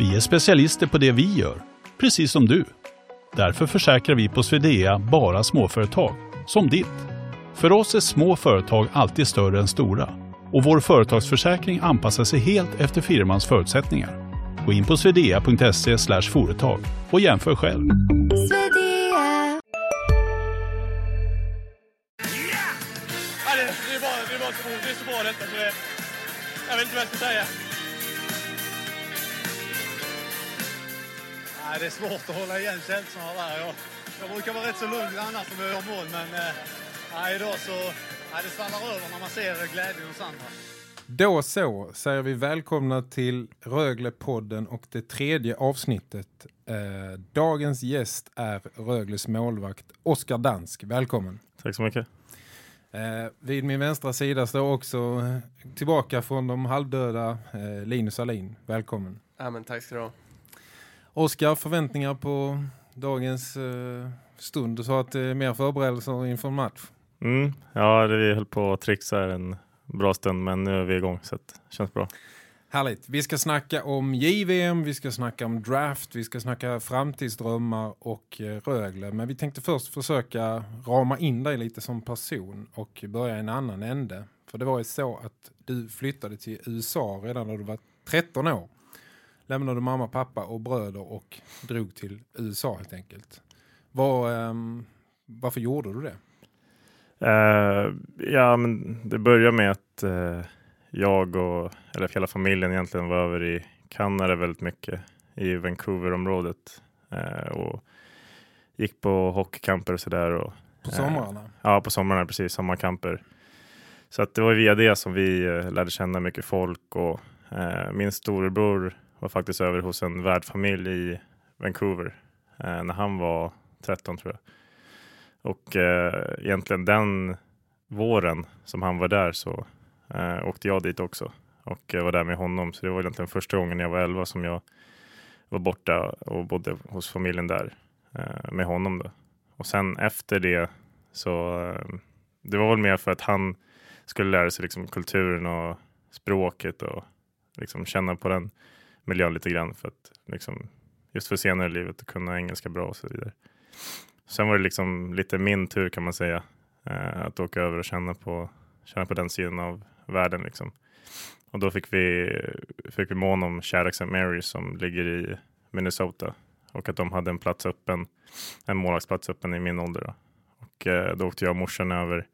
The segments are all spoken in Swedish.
Vi är specialister på det vi gör, precis som du. Därför försäkrar vi på Swedea bara småföretag, som ditt. För oss är små företag alltid större än stora och vår företagsförsäkring anpassar sig helt efter firmans förutsättningar. Gå in på swedea.se företag och jämför själv. Ja, det, det, är bara, det, är bara så, det är så bra detta så det, jag vet inte vad jag ska säga. Nej, det är svårt att hålla igen känslorna där. Jag, jag brukar vara rätt så lugn annars när vi gör mål, men eh, nej, idag så nej, det svallar över när man ser glädjen hos andra. Då så säger vi välkomna till Rögle-podden och det tredje avsnittet. Eh, dagens gäst är Rögles målvakt Oskar Dansk. Välkommen. Tack så mycket. Eh, vid min vänstra sida står också tillbaka från de halvdöda eh, Linus Alin. Välkommen. Ja, men tack ska du ha. Oskar, förväntningar på dagens eh, stund. Du sa att det är mer förberedelser inför match. Mm, ja, det vi höll på att trixa här en bra stund, men nu är vi igång så det känns bra. Härligt. Vi ska snacka om JVM, vi ska snacka om draft, vi ska snacka framtidsdrömmar och eh, Rögle. Men vi tänkte först försöka rama in dig lite som person och börja en annan ände. För det var ju så att du flyttade till USA redan när du var 13 år. Lämnade mamma, pappa och bröder och drog till USA helt enkelt. Var, ehm, varför gjorde du det? Eh, ja, men det börjar med att eh, jag och eller hela familjen egentligen var över i Kanada väldigt mycket i Vancouver-området eh, och gick på hockeycamper och sådär. Och, På somrarna? Ja, på somrarna precis, sommarkamper. Så att det var via det som vi lärde känna mycket folk och min storebror var faktiskt över hos en värdfamilj i Vancouver eh, när han var 13 tror jag. Och eh, egentligen den våren som han var där så eh, åkte jag dit också och eh, var där med honom. Så det var egentligen första gången jag var 11 som jag var borta och bodde hos familjen där eh, med honom. Då. Och sen efter det så eh, det var väl mer för att han skulle lära sig liksom kulturen och språket och liksom känna på den miljön lite grann för att liksom just för senare i livet att kunna engelska bra och så vidare. Sen var det liksom lite min tur kan man säga eh, att åka över och känna på, känna på den sidan av världen liksom. Och då fick vi, fick vi mån om Shattuck St. Mary's som ligger i Minnesota och att de hade en plats öppen, en målvaktsplats öppen i min ålder. Då. Och eh, då åkte jag och morsan över,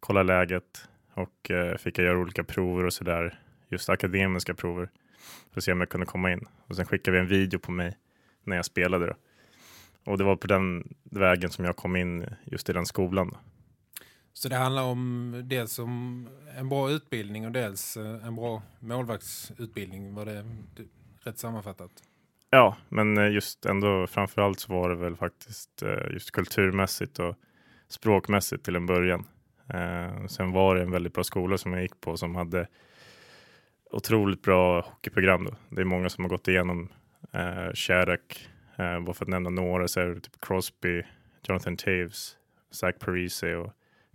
kolla läget och eh, fick jag göra olika prover och sådär, just akademiska prover för att se om jag kunde komma in. Och sen skickade vi en video på mig när jag spelade då. Och det var på den vägen som jag kom in just i den skolan. Då. Så det handlar om dels om en bra utbildning och dels eh, en bra målvaktsutbildning. Var det rätt sammanfattat? Ja, men eh, just ändå framförallt så var det väl faktiskt eh, just kulturmässigt och språkmässigt till en början. Sen var det en väldigt bra skola som jag gick på som hade otroligt bra hockeyprogram. Då. Det är många som har gått igenom eh, Shattuck, eh, bara för att nämna några så är det typ Crosby, Jonathan Taves, Zach Parise och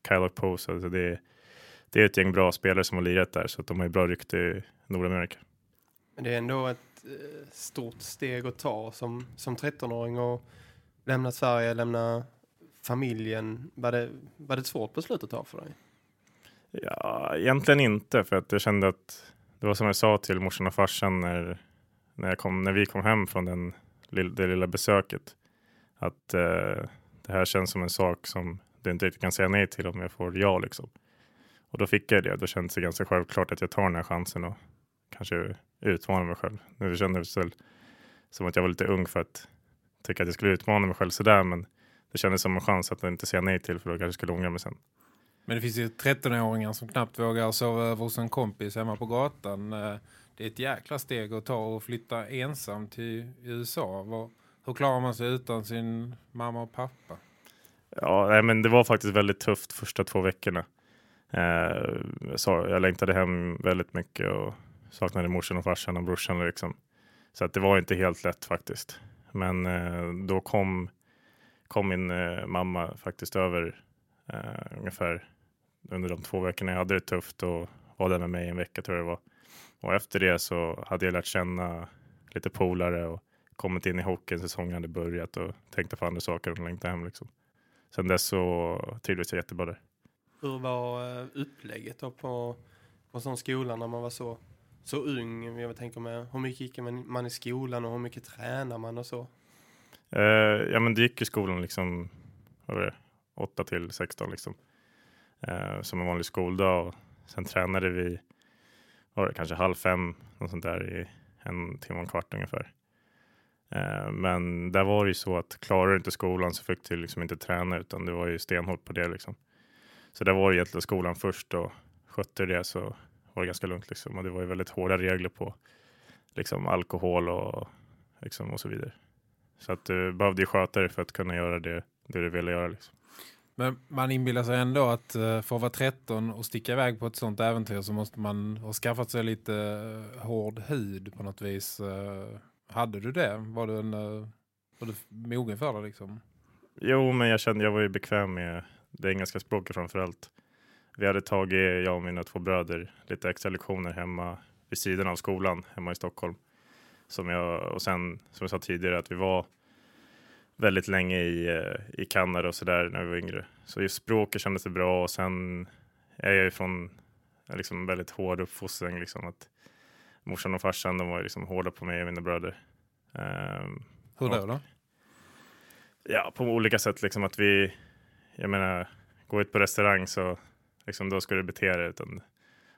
Kyle Post. Alltså det, är, det är ett gäng bra spelare som har lirat där så att de har ju bra rykte i Nordamerika. Men det är ändå ett eh, stort steg att ta som, som 13-åring och lämna Sverige, lämna familjen. Var det, var det ett svårt beslut att ta för dig? Ja, egentligen inte för att jag kände att det var som jag sa till morsan och farsan när, när, jag kom, när vi kom hem från den, det lilla besöket. Att eh, det här känns som en sak som du inte riktigt kan säga nej till om jag får ja liksom. Och då fick jag det. Då kändes det ganska självklart att jag tar den här chansen och kanske utmana mig själv. Nu kändes det väl som att jag var lite ung för att tycka att jag skulle utmana mig själv sådär. Men det kändes som en chans att inte säga nej till för då kanske jag skulle ångra mig sen. Men det finns ju 13-åringar som knappt vågar sova över hos en kompis hemma på gatan. Eh, det är ett jäkla steg att ta och flytta ensam till USA. Hur klarar man sig utan sin mamma och pappa? Ja, nej, men det var faktiskt väldigt tufft första två veckorna. Eh, jag, jag längtade hem väldigt mycket och saknade morsan och farsan och brorsan liksom. Så att det var inte helt lätt faktiskt. Men eh, då kom, kom min eh, mamma faktiskt över eh, ungefär under de två veckorna jag hade det tufft och var där med mig en vecka tror jag det var. Och efter det så hade jag lärt känna lite polare och kommit in i hockeyn, säsongen hade börjat och tänkte på andra saker och längtade hem liksom. Sen dess så trivdes jag jättebra där. Hur var eh, upplägget då på, på sån skola när man var så, så ung? Jag tänker med hur mycket gick man, man i skolan och hur mycket tränar man och så? Eh, ja men det gick i skolan liksom, vad var det, 8 till 16 liksom. Eh, som en vanlig skoldag och sen tränade vi, var det, kanske halv fem, något sånt där i en timme och en kvart ungefär. Eh, men där var det ju så att klarar du inte skolan så fick du liksom inte träna utan det var ju stenhårt på det liksom. Så där var det egentligen skolan först och skötte det så var det ganska lugnt liksom. Och det var ju väldigt hårda regler på liksom alkohol och, liksom, och så vidare. Så att du behövde ju sköta dig för att kunna göra det, det du ville göra liksom. Men man inbillar sig ändå att få för att vara 13 och sticka iväg på ett sånt äventyr så måste man ha skaffat sig lite eh, hård hud på något vis. Eh. Hade du det? Var du, en, var du mogen för det liksom? Jo, men jag kände jag var ju bekväm med det engelska språket framförallt. Vi hade tagit, jag och mina två bröder, lite extra lektioner hemma vid sidan av skolan hemma i Stockholm. Som jag, och sen, som jag sa tidigare, att vi var väldigt länge i, i Kanada och sådär när vi var yngre. Så just språket kändes det bra och sen är jag ju från liksom väldigt hård uppfostran. Liksom, att morsan och farsan de var liksom hårda på mig och mina bröder. Um, Hur då? då? Ja, på olika sätt. Liksom att vi, jag menar, gå ut på restaurang så liksom, då ska du bete dig. Utan,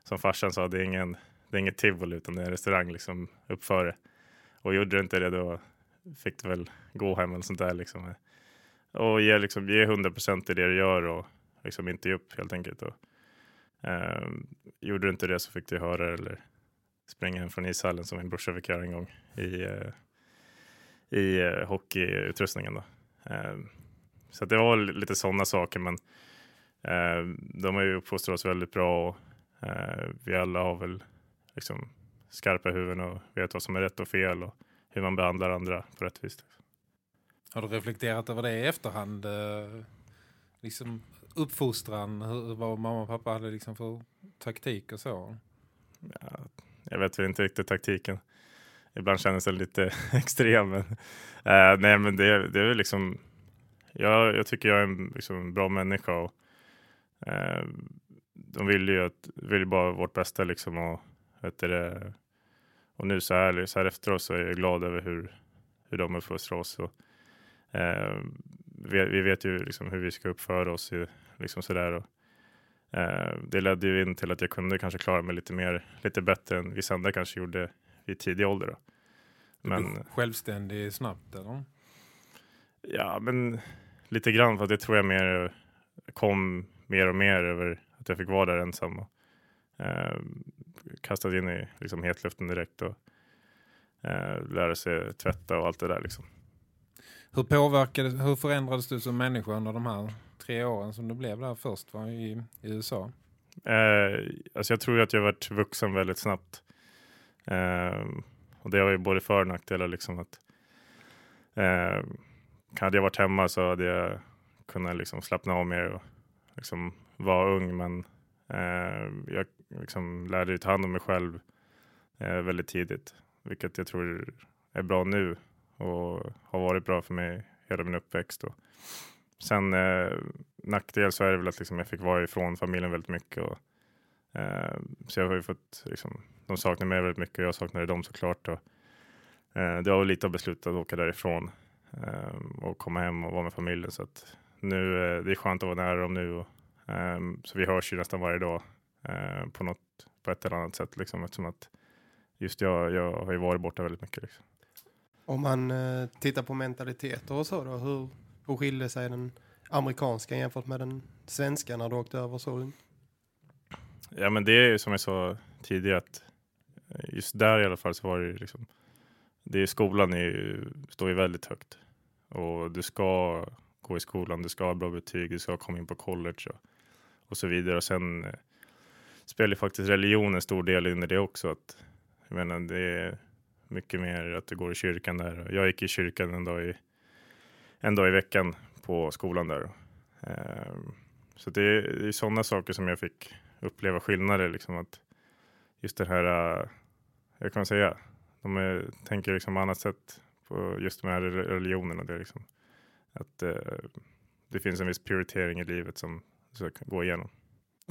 som farsan sa, det är, ingen, det är inget tivoli utan det är en restaurang liksom, uppför Och gjorde du inte det då fick du väl gå hem eller sånt där. Liksom. Och ge, liksom, ge 100% i det du gör och liksom inte ge upp helt enkelt. Och, eh, gjorde du inte det så fick du höra eller springa hem från ishallen som min brorsa fick göra en gång i, eh, i eh, hockeyutrustningen. Då. Eh, så det var lite sådana saker, men eh, de har ju uppfostrat oss väldigt bra och eh, vi alla har väl liksom skarpa huvuden och vet vad som är rätt och fel och hur man behandlar andra på rättvist. Har du reflekterat över det i efterhand? Liksom uppfostran, vad mamma och pappa hade liksom för taktik och så? Ja, jag vet inte riktigt taktiken. Ibland känns det lite extrem. Men, uh, nej, men det, det är liksom jag, jag tycker jag är en liksom, bra människa och eh, de vill ju att, vill bara vårt bästa liksom och, vet det, och nu så här, så här efteråt så är jag glad över hur, hur de uppfostrar oss. Och, eh, vi, vi, vet ju liksom hur vi ska uppföra oss liksom sådär. Och, eh, det ledde ju in till att jag kunde kanske klara mig lite mer, lite bättre än vissa andra kanske gjorde vid tidig ålder. Då. Men, självständig snabbt eller? Ja, men lite grann för att det tror jag mer kom mer och mer över att jag fick vara där ensam och eh, kastade in i liksom, hetluften direkt och eh, lära sig tvätta och allt det där liksom. Hur påverkade, hur förändrades du som människa under de här tre åren som du blev där först var i, i USA? Eh, alltså jag tror att jag varit vuxen väldigt snabbt. Eh, och det har ju både för och nackdelar liksom att eh, hade jag varit hemma så hade jag kunnat liksom slappna av mer och liksom vara ung. Men eh, jag liksom lärde ta hand om mig själv eh, väldigt tidigt, vilket jag tror är bra nu och har varit bra för mig hela min uppväxt. Och sen eh, nackdel så är det väl att liksom, jag fick vara ifrån familjen väldigt mycket. Och, eh, så jag har ju fått, liksom, de saknar mig väldigt mycket och jag saknade dem såklart. Och, eh, det var lite av beslutet att åka därifrån. eh, och komma hem och vara med familjen. Så att nu, eh, det är skönt att vara nära dem nu. Och, eh, så vi hörs ju nästan varje dag uh, på, något, på ett eller annat sätt. Liksom, eftersom att just jag, jag har ju varit borta väldigt mycket. Liksom. Om man uh, tittar på mentaliteter och så då, hur, hur skiljer sig den amerikanska jämfört med den svenska när du åkte över så ung? Ja men det är ju som jag sa tidigare att just där i alla fall så var det liksom det är, skolan är, står ju väldigt högt. Och du ska gå i skolan, du ska ha bra betyg, du ska komma in på college och, och så vidare. Och sen spelar ju faktiskt religion en stor del in i det också. Att, jag menar, det är mycket mer att du går i kyrkan där. Jag gick i kyrkan en dag i, en dag i veckan på skolan där. Eh, så det är, det är sådana saker som jag fick uppleva skillnader. Liksom att just det här, eh, jag kan säga, de är, tänker liksom annat sätt på just de här religionerna. Det, är liksom, att eh, det finns en viss prioritering i livet som ska gå igenom.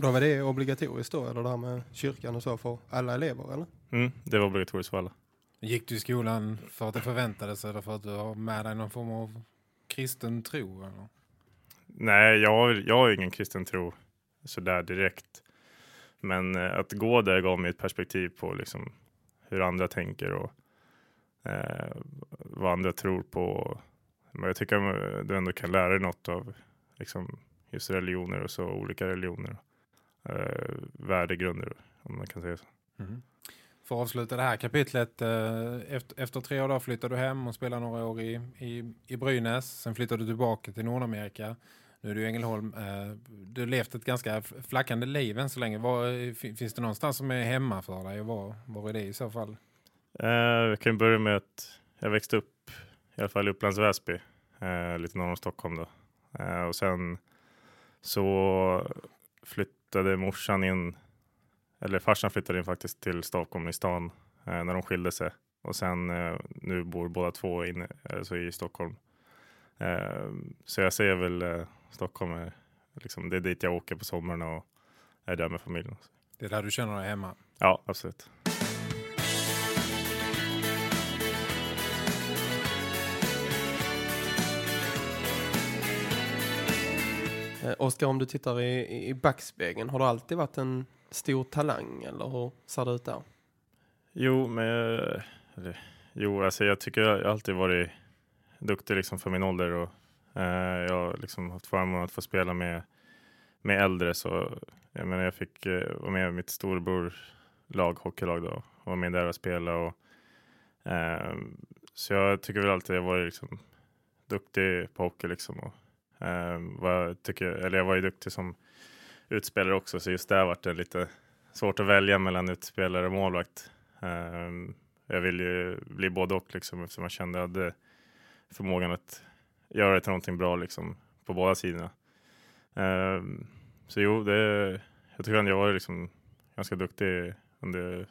Då var det obligatoriskt då, eller det här med kyrkan och så för alla elever, eller? Mm, det var obligatoriskt för alla. Gick du i skolan för att det förväntades eller för att du har med dig någon form av kristen tro? Eller? Nej, jag har, jag har ingen kristen tro sådär direkt. Men eh, att gå där gav mig ett perspektiv på liksom, hur andra tänker och eh, vad andra tror på. Men jag tycker att du ändå kan lära dig något av liksom, just religioner och så, olika religioner. Eh, värdegrunder, om man kan säga så. För att avsluta det här kapitlet, eh, efter, efter tre år flyttade du hem och spelade några år i, i, i Brynäs. Sen flyttade du tillbaka till Nordamerika. Nu är du i Ängelholm. Eh, du har levt ett ganska flackande liv än så länge. Var, fin- finns det någonstans som är hemma för dig? Var, var är det i så fall? Eh, jag kan börja med att jag växte upp i alla fall i Upplands Väsby, eh, lite norr om Stockholm då. Eh, och sen så flyttade morsan in, eller farsan flyttade in faktiskt till Stockholm i stan eh, när de skilde sig. Och sen eh, nu bor båda två inne, alltså i Stockholm. Eh, så jag ser väl eh, Stockholm, är, liksom, det är dit jag åker på sommaren och är där med familjen. Det är där du känner dig hemma. Ja, absolut. Eh, Oskar, om du tittar i, i backspegeln, har du alltid varit en stor talang eller hur ser det ut där? Jo, men jag- eller, jo, alltså jag tycker jag har alltid varit duktig liksom för min ålder och eh, jag har liksom haft förmånen att få spela med, med äldre så jag menar jag fick eh, vara med i mitt storbror lag, hockeylag då och vara med där och spela och eh, så jag tycker väl alltid jag varit liksom duktig på hockey liksom och jag tycker, eller jag var ju duktig som utspelare också så just där vart det lite svårt att välja mellan utspelare och målvakt. Ehm, jag ville ju bli både och liksom, eftersom jag kände att jag hade förmågan att göra det till någonting bra liksom, på båda sidorna. Ehm, så jo, det, jag tycker att jag var liksom ganska duktig under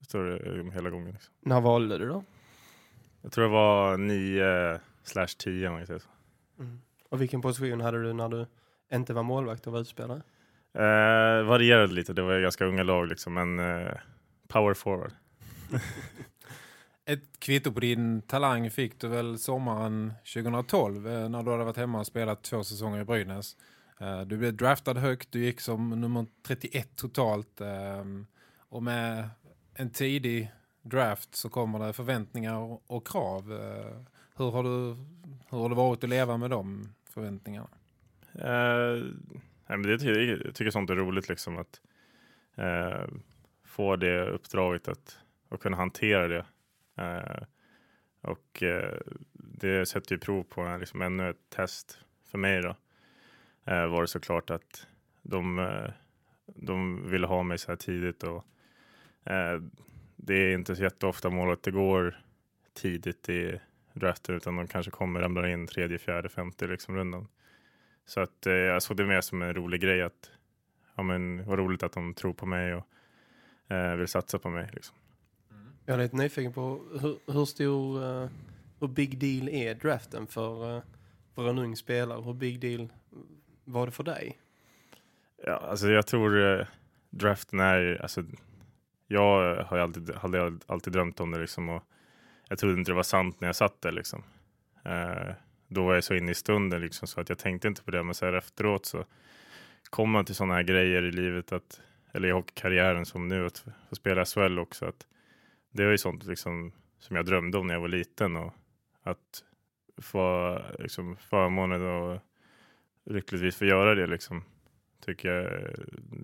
större hela gången. Liksom. När valde du då? Jag tror det var 9 slash 10 om man kan säga så. Och vilken position hade du när du inte var målvakt och var utspelare? Eh, varierade lite, det var ganska unga lag liksom, men eh, power forward. Ett kvitto på din talang fick du väl sommaren 2012 eh, när du hade varit hemma och spelat två säsonger i Brynäs. Eh, Du blev draftad högt, du gick som nummer 31 totalt. ehm, Och med en tidig draft så kommer det förväntningar och- krav. Eh, Hur har, du, hur har det varit att leva med de förväntningarna? Eh, nej, men det, tycker- jag tycker sånt är roligt liksom att eh, få det uppdraget att, och kunna hantera det. Eh, och eh, det sätter ju prov på en, liksom ännu ett test för mig då. Eh, var det såklart att de, eh, de ville ha mig så här tidigt och eh, det är inte så jätteofta målet det går tidigt i draften utan de kanske kommer ramlar in tredje, fjärde, femte liksom rundan. Så att eh, jag såg det mer som en rolig grej att ja, men vad roligt att de tror på mig och eh, vill satsa på mig. Liksom. Jag är lite nyfiken på hur, hur stor, eh, hur big deal är draften för, eh, för en ung spelare? Hur big deal var det för dig? Ja, alltså jag tror eh, draften är, alltså, jag har alltid, hade alltid drömt om det liksom och jag trodde inte det var sant när jag satt där liksom. Eh, då var jag så inne i stunden liksom så att jag tänkte inte på det men så här efteråt så kommer man till sådana här grejer i livet att, eller i hockeykarriären som nu att få spela SHL också att det var ju sånt liksom som jag drömde om när jag var liten och att få liksom förmånen och lyckligtvis få göra det liksom tycker jag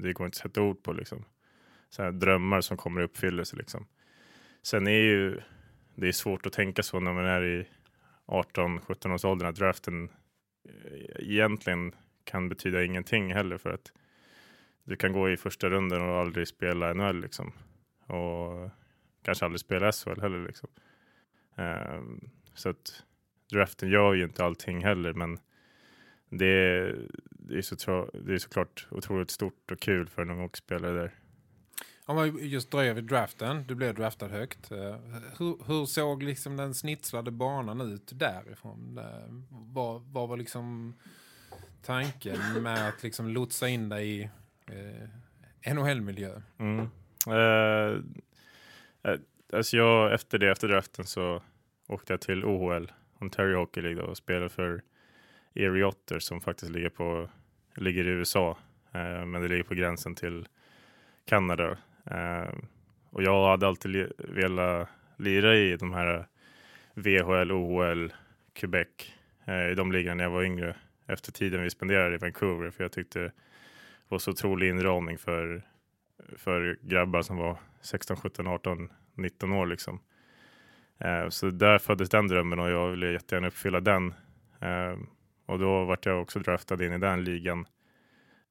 det går inte att sätta ord på liksom. Så här drömmar som kommer i uppfyllelse liksom. Sen är ju det är svårt att tänka så när man är i 18-17 års åldern att draften eh, egentligen kan betyda ingenting heller för att du kan gå i första runden och aldrig spela NHL liksom. Och kanske aldrig spela SHL heller liksom. Um, så att draften gör ju inte allting heller men det är, det är, så, det är såklart otroligt stort och kul för en ung hockeyspelare där. Om man just dröjer vid draften, du blev draftad högt. Eh, hur, hur såg liksom den snitslade banan ut därifrån? Eh, vad, vad var liksom tanken med att liksom lotsa in dig i eh, NHL-miljö? Mm. Eh, eh, alltså jag, efter det, efter draften så åkte jag till OHL, Ontario Hockey League då, och spelade för Erie Otter som faktiskt ligger, på, ligger i USA. Eh, men det ligger på gränsen till Kanada. Eh, och jag hade alltid li velat lira i de här VHL, OHL, Quebec, eh, i de ligorna när jag var yngre efter tiden vi spenderade i Vancouver. För jag tyckte det var så otrolig inramning för, för grabbar som var 16, 17, 18, 19 år liksom. Eh, så där föddes den drömmen och jag ville jättegärna uppfylla den. Eh, och då vart jag också draftad in i den ligan.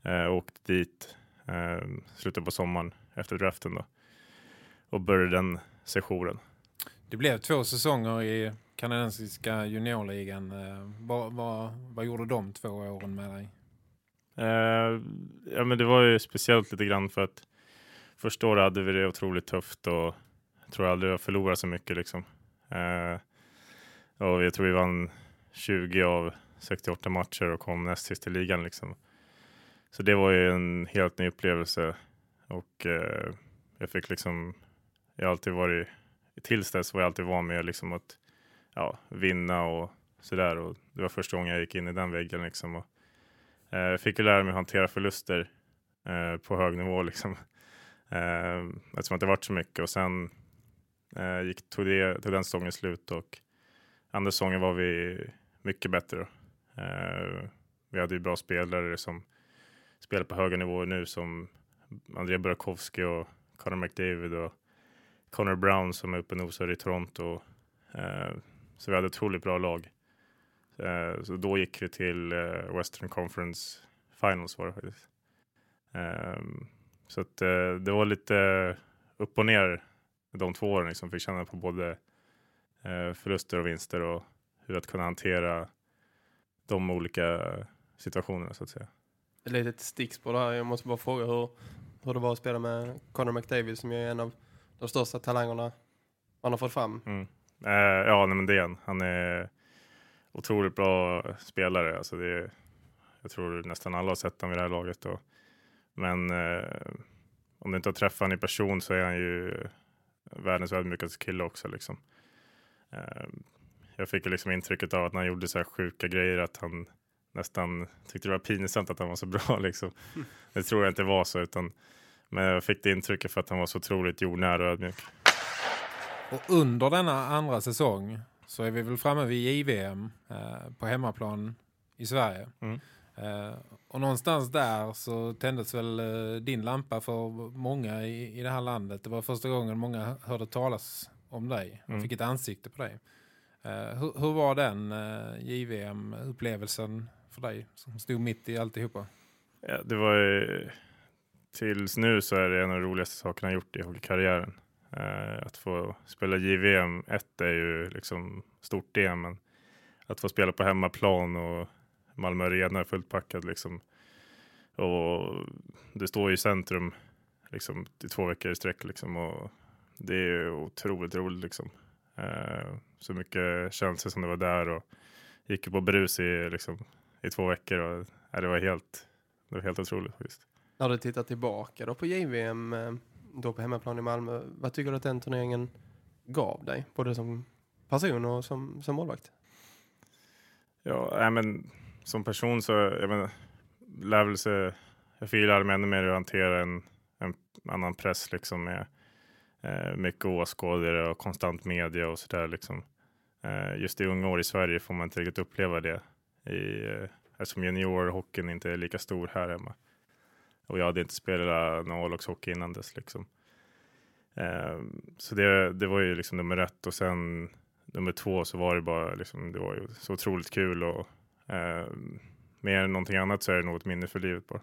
Eh, åkte dit eh, slutet på sommaren efter draften då. Och började den sessionen. Det blev två säsonger i kanadensiska juniorligan. Eh, Vad, vad, vad gjorde de två åren med dig? Eh, ja, men det var ju speciellt lite grann för att första året hade vi det otroligt tufft och jag tror aldrig jag förlorade så mycket liksom. Eh, och jag tror vi vann 20 av 68 matcher och kom näst sist i ligan liksom. Så det var ju en helt ny upplevelse och eh, jag fick liksom, jag har alltid varit, tills dess var jag alltid van med liksom att ja, vinna och sådär och det var första gången jag gick in i den väggen liksom. Och, eh, fick ju lära mig att hantera förluster eh, på hög nivå liksom. Eh, eftersom att det varit så mycket och sen eh, gick, tog, det, tog den säsongen slut och andra säsongen var vi mycket bättre. Eh, vi hade ju bra spelare som spelar på höga nivåer nu som André Burakovsky och Connor McDavid och Connor Brown som är uppe och nosar i Toronto. Eh, så vi hade ett otroligt bra lag. Eh, så då gick vi till eh, Western Conference Finals var det faktiskt. Ehm, så att eh, det var lite upp och ner de två åren liksom. Fick känna på både eh, förluster och vinster och hur att kunna hantera de olika situationerna så att säga. Ett litet stickspår där. Jag måste bara fråga hur, hur det var att spela med Connor McDavid som ju är en av de största talangerna man har fått fram. Mm. Eh, ja, nej, men det är han. Han är otroligt bra spelare. Alltså det är, jag tror nästan alla har sett honom i det här laget. Då. Men eh, om du inte har träffat honom i person så är han ju världens ödmjukaste kille också. Liksom. Eh, jag fick ju liksom intrycket av att när han gjorde så här sjuka grejer att han nästan tyckte det var pinsamt att han var så bra. Liksom. Det tror jag inte var så. Utan, men jag fick det intrycket för att han var så otroligt jordnära och ödmjuk. Och under denna andra säsong så är vi väl framme vid JVM eh, på hemmaplan i Sverige. Mm. Eh, och någonstans där så tändes väl eh, din lampa för många i, i det här landet. Det var första gången många hörde talas om dig och Mm. fick ett ansikte på dig. Eh, hur, hur var den eh, JVM-upplevelsen för dig som stod mitt i alltihopa? Ja, det var ju, tills nu så är det en av de roligaste sakerna jag gjort i hockeykarriären. Eh, att få spela JVM 1 är ju liksom stort det, men att få spela på hemmaplan och Malmö Arena är fullt packad liksom. Och det står ju i centrum liksom i två veckor i sträck liksom och det är otroligt roligt liksom. Eh, så mycket känslor som det var där och gick ju på brus i liksom i två veckor och ja, det var helt, det var helt otroligt faktiskt. När du tittar tillbaka då på JVM, eh, då på hemmaplan i Malmö, vad tycker du att den turneringen gav dig? Både som person och som, som målvakt? Ja, men som person så, jag menar, lär väl sig, jag fick lära mig ännu mer att hantera en, en annan press liksom med eh, mycket åskådare och konstant media och sådär liksom. Eh, just i unga år i Sverige får man inte riktigt uppleva det i, eh, eftersom juniorhockeyn inte är lika stor här hemma. Och jag hade inte spelat någon A-lagshockey innan dess liksom. Eh, så det, det var ju liksom nummer ett och sen nummer två så var det bara liksom, det var ju så otroligt kul och eh, mer än någonting annat så är det nog ett minne för livet bara.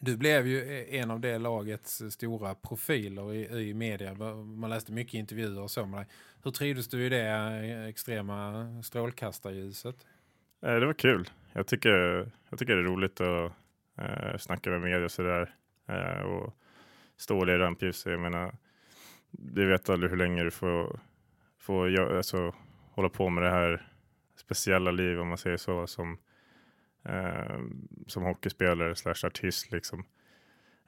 Du blev ju e, en av det lagets stora profiler i, i media. Man läste mycket intervjuer och så med dig. Hur trivdes du i det eh, extrema strålkastarljuset? Eh, det var kul. Jag tycker, jag tycker det är roligt att eh, snacka med media och sådär. Eh, och stå i rampljuset. Jag menar, du vet aldrig hur länge du får, får gö- alltså, hålla på med det här speciella livet, om man säger så som, eh, som hockeyspelare slash artist liksom.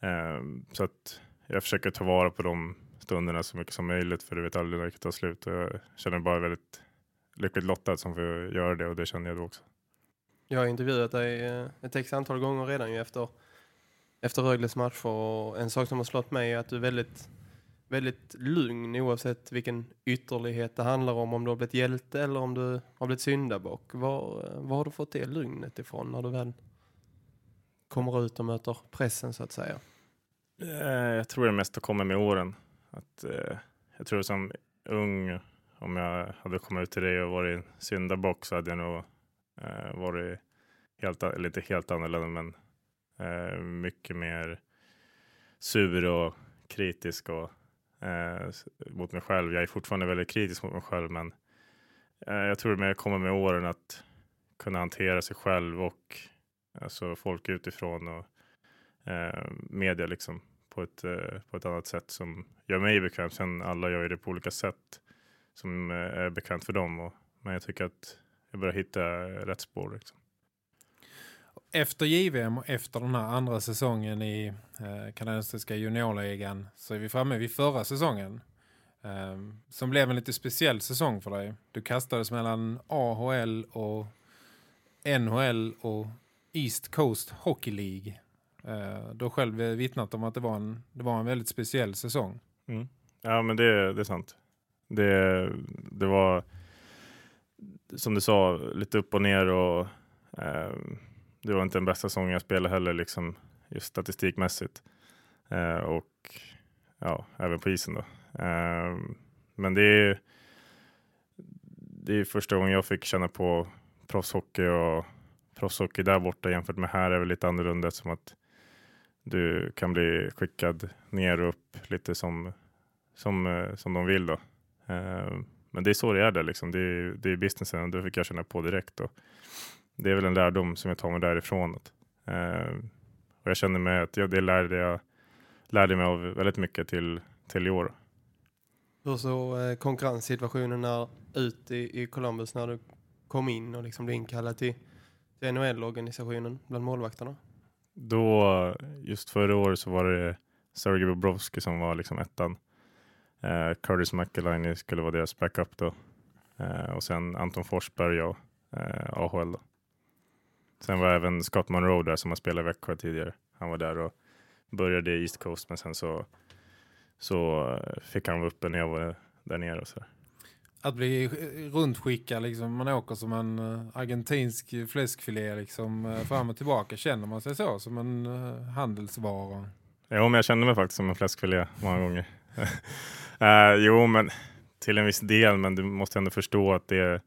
Eh, så att jag försöker ta vara på de stunderna så mycket som möjligt för du vet aldrig när det kan ta slut och jag känner bara väldigt lyckligt lottad som får göra det och det känner jag då också. Jag har intervjuat dig eh, ett x antal gånger redan ju efter, efter Rögles matcher och en sak som har slått mig är att du är väldigt, väldigt lugn oavsett vilken ytterlighet det handlar om. Om du har blivit hjälte eller om du har blivit syndabock. Var, var har du fått det lugnet ifrån när du väl kommer ut och möter pressen så att säga? Eh, Jag tror det mest har kommit med åren. Att, eh, jag tror som ung, om jag hade kommit ut till dig och varit en syndabock så hade jag nog eh, varit helt, eller inte helt annorlunda, men eh, mycket mer sur och kritisk och, eh, mot mig själv. Jag är fortfarande väldigt kritisk mot mig själv, men eh, jag tror det jag kommer med åren att kunna hantera sig själv och alltså folk utifrån och eh, media liksom på ett, eh, på ett annat sätt som gör mig bekväm. Sen alla gör ju det på olika sätt som eh, är bekvämt för dem. Och, men jag tycker att jag börjar hitta rätt spår. Liksom. Efter JVM och efter den här andra säsongen i eh, kanadensiska juniorligan så är vi framme vid förra säsongen. Eh, som blev en lite speciell säsong för dig. Du kastades mellan AHL och NHL och East Coast Hockey League. Eh, du har själv vittnat om att det var en, det var en väldigt speciell säsong. Mm. Ja, men det, det är sant. Det, det var som du sa, lite upp och ner och eh, det var inte den bästa säsongen jag spelade heller, liksom, just statistikmässigt. Eh, och ja, även på isen då. Eh, men det är, det är första gången jag fick känna på proffshockey och proffshockey där borta jämfört med här är väl lite annorlunda som att du kan bli skickad ner och upp lite som, som, eh, som de vill då. Eh, men det är så det är där liksom. Det är, det är businessen och det fick jag känna på direkt. Och det är väl en lärdom som jag tar mig därifrån. Att, eh, och jag känner mig att jag, det lärde jag lärde mig av väldigt mycket till, till i år. Hur såg eh, konkurrenssituationen ut i, i Columbus när du kom in och liksom blev inkallad till, till NHL-organisationen bland målvakterna? Då, just förra året så var det Sergej Bobrovski som var liksom ettan. Eh, Curtis McElhinney skulle vara deras backup då. Eh, och sen Anton Forsberg och eh, AHL då. Sen var även Scott Monroe där som har spelat i Växjö tidigare. Han var där och började i East Coast men sen så, så eh, fick han vara uppe när jag var där nere och så. Att bli runtskickad liksom, man åker som en eh, argentinsk fläskfilé liksom eh, fram och tillbaka. Känner man sig så som en handelsvara? Jo, men jag kände mig faktiskt som en fläskfilé många gånger uh, jo, men till en viss del, men du måste ändå förstå att det,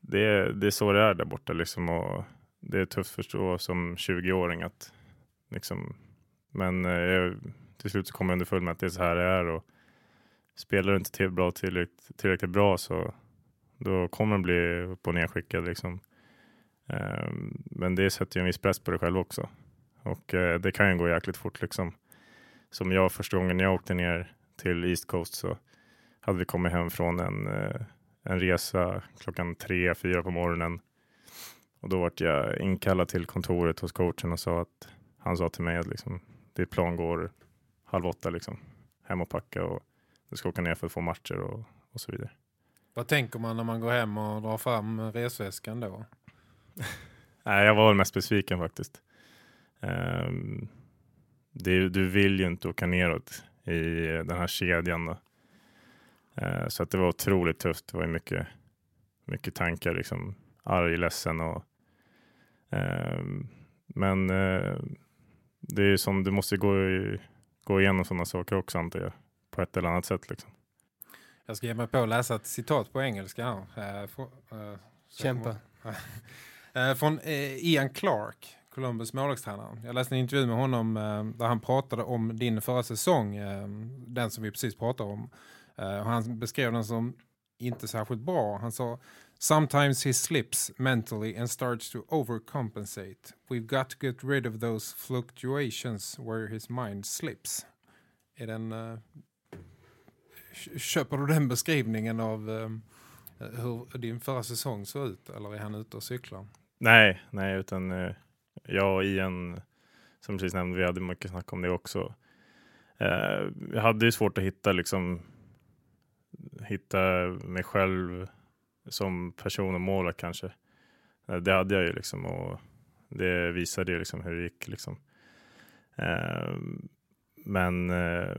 det, det är så det är där borta. Liksom, och det är tufft att förstå som 20-åring. att liksom, Men eh, jag, till slut så kommer jag underfund med att det är så här det är. Och spelar du inte till bra, tillräckligt, tillräckligt bra så då kommer du bli upp och nedskickad. Liksom. Uh, men det sätter ju en viss press på dig själv också. Och eh, det kan ju gå jäkligt fort liksom. Som jag första gången jag åkte ner till East Coast så hade vi kommit hem från en, eh, en resa klockan tre, fyra på morgonen. Och då vart jag inkallad till kontoret hos coachen och sa att han sa till mig att liksom, ditt plan går halv åtta liksom. Hem och packa och du ska åka ner för två matcher och, och så vidare. Vad tänker man när man går hem och drar fram resväskan då? Nej, jag var väl mest besviken faktiskt. Ehm, det, du vill ju inte åka neråt i den här kedjan. Då. Eh, så att det var otroligt tufft. Det var ju mycket, mycket tankar, liksom arg, ledsen och ehm, men eh, det är ju som, du måste gå, i, gå igenom sådana saker också antar jag. På ett eller annat sätt liksom. Jag ska ge mig på att läsa ett citat på engelska här. Eh, för, eh, så- Kämpa. Eh, från eh, Ian Clark, Columbus målvaktstränare. Jag läste en intervju med honom eh, där han pratade om din förra säsong, eh, den som vi precis pratade om. Eh, och han beskrev den som inte särskilt bra. Han sa Sometimes he slips mentally and starts to overcompensate. We've got to get rid of those fluctuations where his mind slips. är den, eh, köper du den beskrivningen av eh, hur din förra säsong såg ut? Eller är han ute och cyklar? Nej, nej, utan eh, jag och Ian, som precis nämnde, vi hade mycket snack om det också. Eh, jag hade ju svårt att hitta liksom hitta mig själv som person och mål kanske. Eh, det hade jag ju liksom och det visade ju liksom hur det gick liksom. Eh, men eh,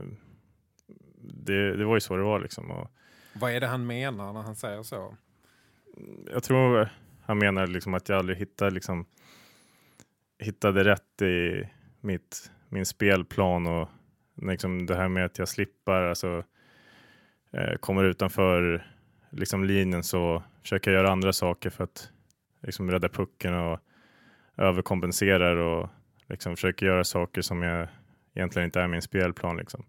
det, det var ju så det var liksom. Och, Vad är det han menar när han säger så? jag tror han menar liksom att jag aldrig hittade, liksom, hittade rätt i mitt, min spelplan och liksom det här med att jag slipper, alltså eh, kommer utanför liksom linjen så försöker jag göra andra saker för att liksom rädda pucken och överkompenserar och liksom försöker göra saker som jag egentligen inte är min spelplan. Liksom.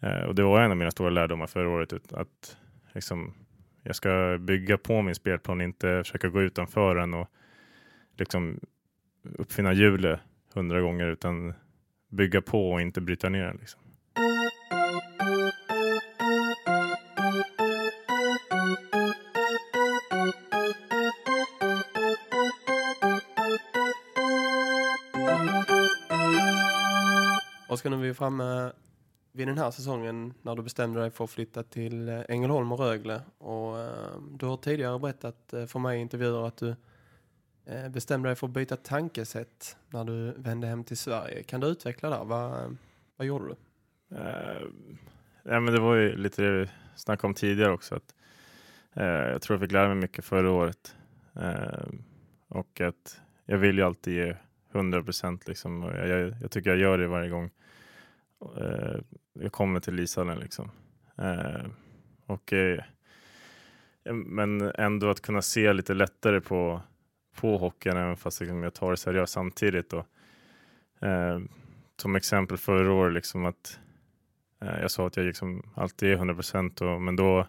Eh, och det var en av mina stora lärdomar förra året, att, att liksom, jag ska bygga på min spelplan, inte försöka gå utanför den och liksom uppfinna hjulet hundra gånger, utan bygga på och inte bryta ner den. Liksom. Oskar, nu är vi framme vid den här säsongen när du bestämde dig för att flytta till eh, Ängelholm och Rögle. Och, eh, du har tidigare berättat eh, för mig i intervjuer att du Eh, bestämde dig för att byta tankesätt när du vände hem till Sverige. Kan du utveckla där? Vad, vad gjorde du? Uh, ja, men det var ju lite det vi snackade om tidigare också. Att, uh, jag tror jag fick lära mig mycket förra året. uh, och att jag vill ju alltid ge 100 procent. Liksom. Och jag, jag, jag tycker jag gör det varje gång jag kommer till ishallen. Liksom. Och, men ändå att kunna se lite lättare på, på hockeyn även fast liksom, jag tar det seriöst samtidigt. Och, Eh, som exempel förra året, liksom att Eh, Jag sa att jag liksom alltid är 100 procent, men då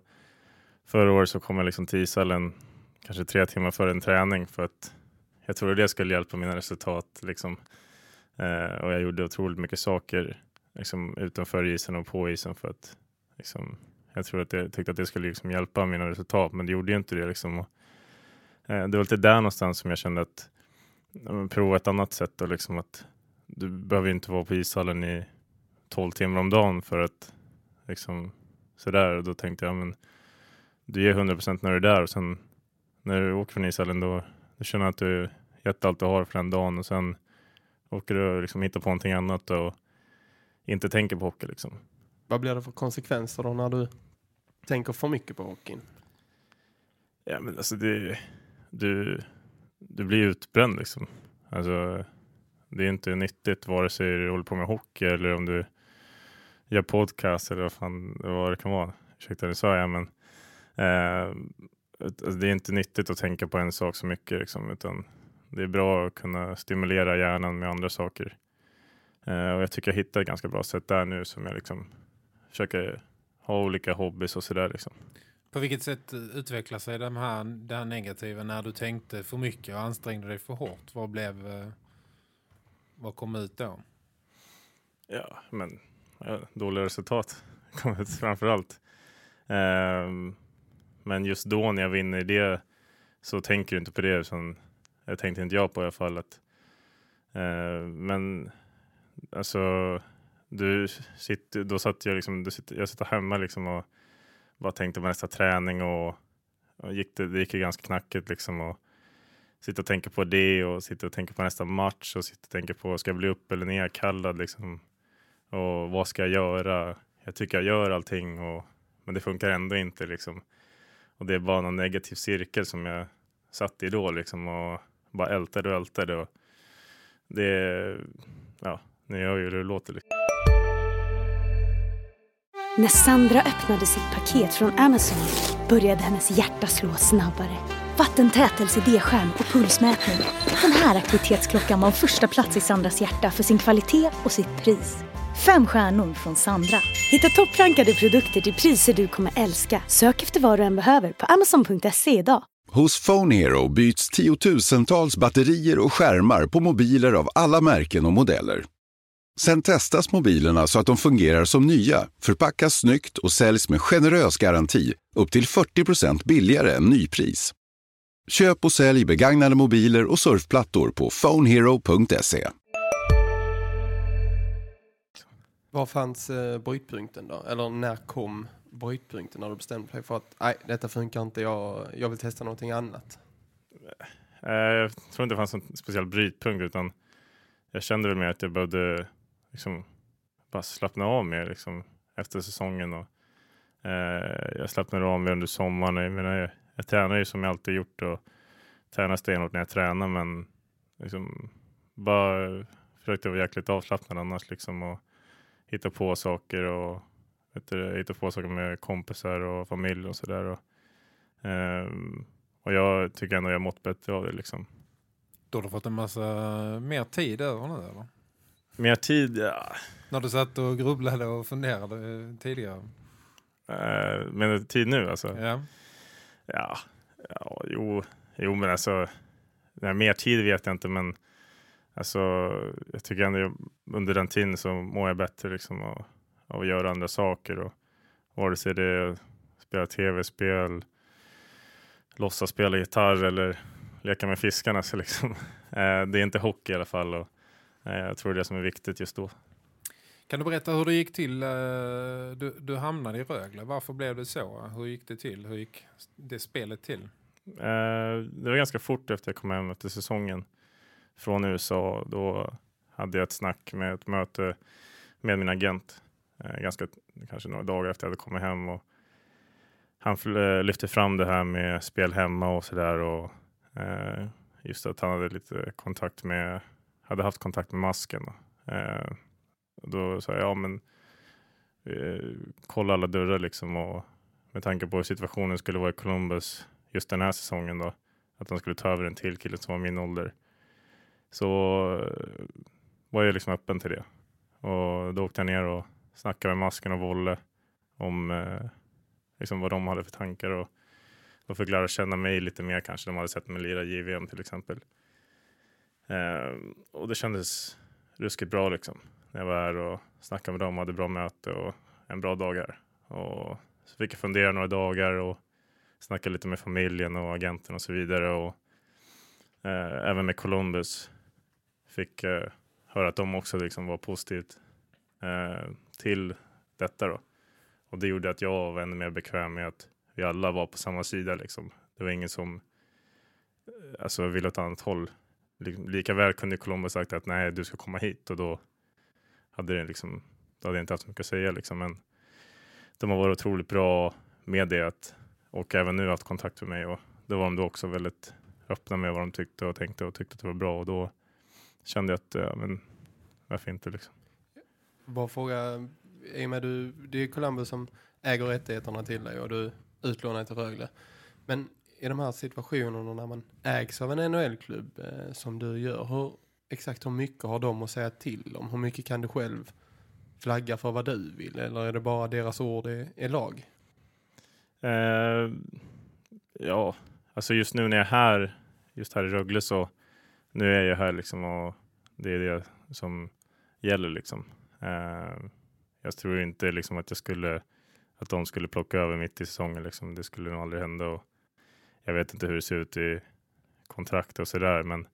förra året så kom jag liksom till ishallen kanske tre timmar före en träning för att jag trodde det skulle hjälpa mina resultat. Liksom. Eh, och jag gjorde otroligt mycket saker liksom, utanför isen och på isen för att liksom, jag trodde att jag tyckte att det skulle liksom, hjälpa mina resultat, men det gjorde ju inte det. Liksom. Och, det var lite där någonstans som jag kände att prova ett annat sätt och liksom att du behöver inte vara på ishallen i 12 timmar om dagen för att liksom sådär. Och då tänkte jag, men du ger 100% när du är där och sen när du åker från ishallen då, då känner jag att du gett allt du har för den dagen och sen åker du och liksom hittar på någonting annat och inte tänker på hockey liksom. Vad blir det för konsekvenser då när du tänker för mycket på hockeyn? Ja men alltså det, du, du blir utbränd liksom. Alltså det är inte nyttigt vare sig du håller på med hockey eller om du gör podcast eller vad, fan, vad det kan vara. Ursäkta det sa jag men eh, alltså, det är inte nyttigt att tänka på en sak så mycket liksom, utan det är bra att kunna stimulera hjärnan med andra saker. Eh, och jag tycker jag hittar ett ganska bra sätt där nu som jag liksom försöker ha olika hobbys och sådär liksom. På vilket sätt utvecklar sig den här, det här negativa när du tänkte för mycket och ansträngde dig för hårt? Vad blev... Eh, vad kom ut då? Ja, men dåliga resultat kom ut framför allt. Ehm, men just då när jag vinner det så tänker du inte på det. Som, jag tänkte inte jag på i alla fall. Att, uh, men alltså, du sitter, då satt jag liksom, du sitter, jag sitter hemma liksom och bara tänkte på nästa träning och, och gick det, det gick ju ganska knackigt liksom. Och, sitta och tänka på det och sitta och tänka på nästa match och sitta och tänka på ska jag bli upp eller nerkallad liksom. Och vad ska jag göra? Jag tycker jag gör allting och men det funkar ändå inte liksom. Och det är bara någon negativ cirkel som jag satt i då liksom och bara ältade och ältade och det, ja, ni hör ju hur det låter liksom. När Sandra öppnade sitt paket från Amazon började hennes hjärta slå snabbare. Vattentät LCD-skärm och pulsmätning. Den här aktivitetsklockan var första plats i Sandras hjärta för sin kvalitet och sitt pris. Fem stjärnor från Sandra. Hitta topprankade produkter till priser du kommer älska. Sök efter vad du än behöver på amazon.se idag. Hos Phone Hero byts tiotusentals batterier och skärmar på mobiler av alla märken och modeller. Sen testas mobilerna så att de fungerar som nya, förpackas snyggt och säljs med generös garanti upp till 40% billigare än nypris. Köp och sälj begagnade mobiler och surfplattor på phonehero.se. Var fanns eh, brytpunkten då? Eller när kom brytpunkten när du bestämde dig för att nej, detta funkar inte, jag, jag vill testa någonting annat? Eh, jag tror inte det fanns en speciell brytpunkt utan jag kände väl mer att jag behövde liksom bara slappna av mer liksom, efter säsongen. Och, eh, jag slappnade av mer under sommaren. Jag, menar, jag, jag tränar ju som jag alltid gjort och tränar stenhårt när jag tränar men liksom bara försökte vara jäkligt avslappnad annars liksom och hitta på saker och vet du, hitta på saker med kompisar och familj och sådär. Och, eh, och jag tycker ändå jag mått bättre av det liksom. Då har du fått en massa mer tid över nu eller? Mer tid, ja. När du satt och grubblade och funderade tidigare. Eh, men tid nu alltså? Ja. Ja, ja jo, jo men alltså. Nej, mer tid vet jag inte men alltså jag tycker ändå jag, under den tiden så mår jag bättre liksom av, av att göra andra saker och vare sig det är spela tv-spel, låtsas spela gitarr eller leka med fiskarna så liksom. Eh, det är inte hockey i alla fall och jag tror det är det som är viktigt just då. Kan du berätta hur det gick till? eh, Du, du hamnade i Rögle. Varför blev det så? Hur gick det till? Hur gick det spelet till? Eh, det var ganska fort efter jag kom hem efter säsongen från USA. Då hade jag ett snack med ett möte med min agent. Eh, ganska, kanske några dagar efter jag hade kommit hem. Och han lyfte fram det här med spel hemma och sådär. Och eh, just att han hade lite kontakt med, hade haft kontakt med masken. Eh, då sa jag, ja men eh, kolla alla dörrar liksom. Och med tanke på hur situationen skulle vara i Columbus just den här säsongen då. Att de skulle ta över en till kille som var min ålder. Så eh, var jag liksom öppen till det. Och då åkte jag ner och snackade med Masken och Volle om eh, liksom vad de hade för tankar. Och de fick lära känna mig lite mer kanske. De hade sett mig lira JVM till exempel. Eh, och det kändes ruskigt bra liksom. När jag var här och snackade med dem, hade bra möte och en bra dag här. Och så fick jag fundera några dagar och snacka lite med familjen och agenten och så vidare. Och eh, även med Columbus fick eh, höra att de också liksom var positivt eh, till detta då. Och det gjorde att jag var ännu mer bekväm med att vi alla var på samma sida liksom. Det var ingen som eh, alltså ville åt annat håll. Lika väl kunde Columbus sagt att nej, du ska komma hit och då hade det liksom, då hade jag inte haft så mycket att säga liksom. Men de har varit otroligt bra med det att, och även nu haft kontakt med mig och då var de då också väldigt öppna med vad de tyckte och tänkte och tyckte att det var bra och då kände jag att, ja, men varför inte liksom. Bara fråga, i och med du, det är Columbus som äger rättigheterna till dig och du utlånar till Rögle. Men i de här situationerna när man ägs av en NHL-klubb eh, som du gör, hur, exakt hur mycket har de att säga till om? Hur mycket kan du själv flagga för vad du vill? Eller är det bara deras ord är, är lag? Eh, ja, alltså just nu när jag är här, just här i Rögle så nu är jag här liksom och det är det som gäller liksom. Eh, jag tror inte liksom att jag skulle, att de skulle plocka över mitt i säsongen liksom. Det skulle nog aldrig hända och jag vet inte hur det ser ut i kontrakt och sådär men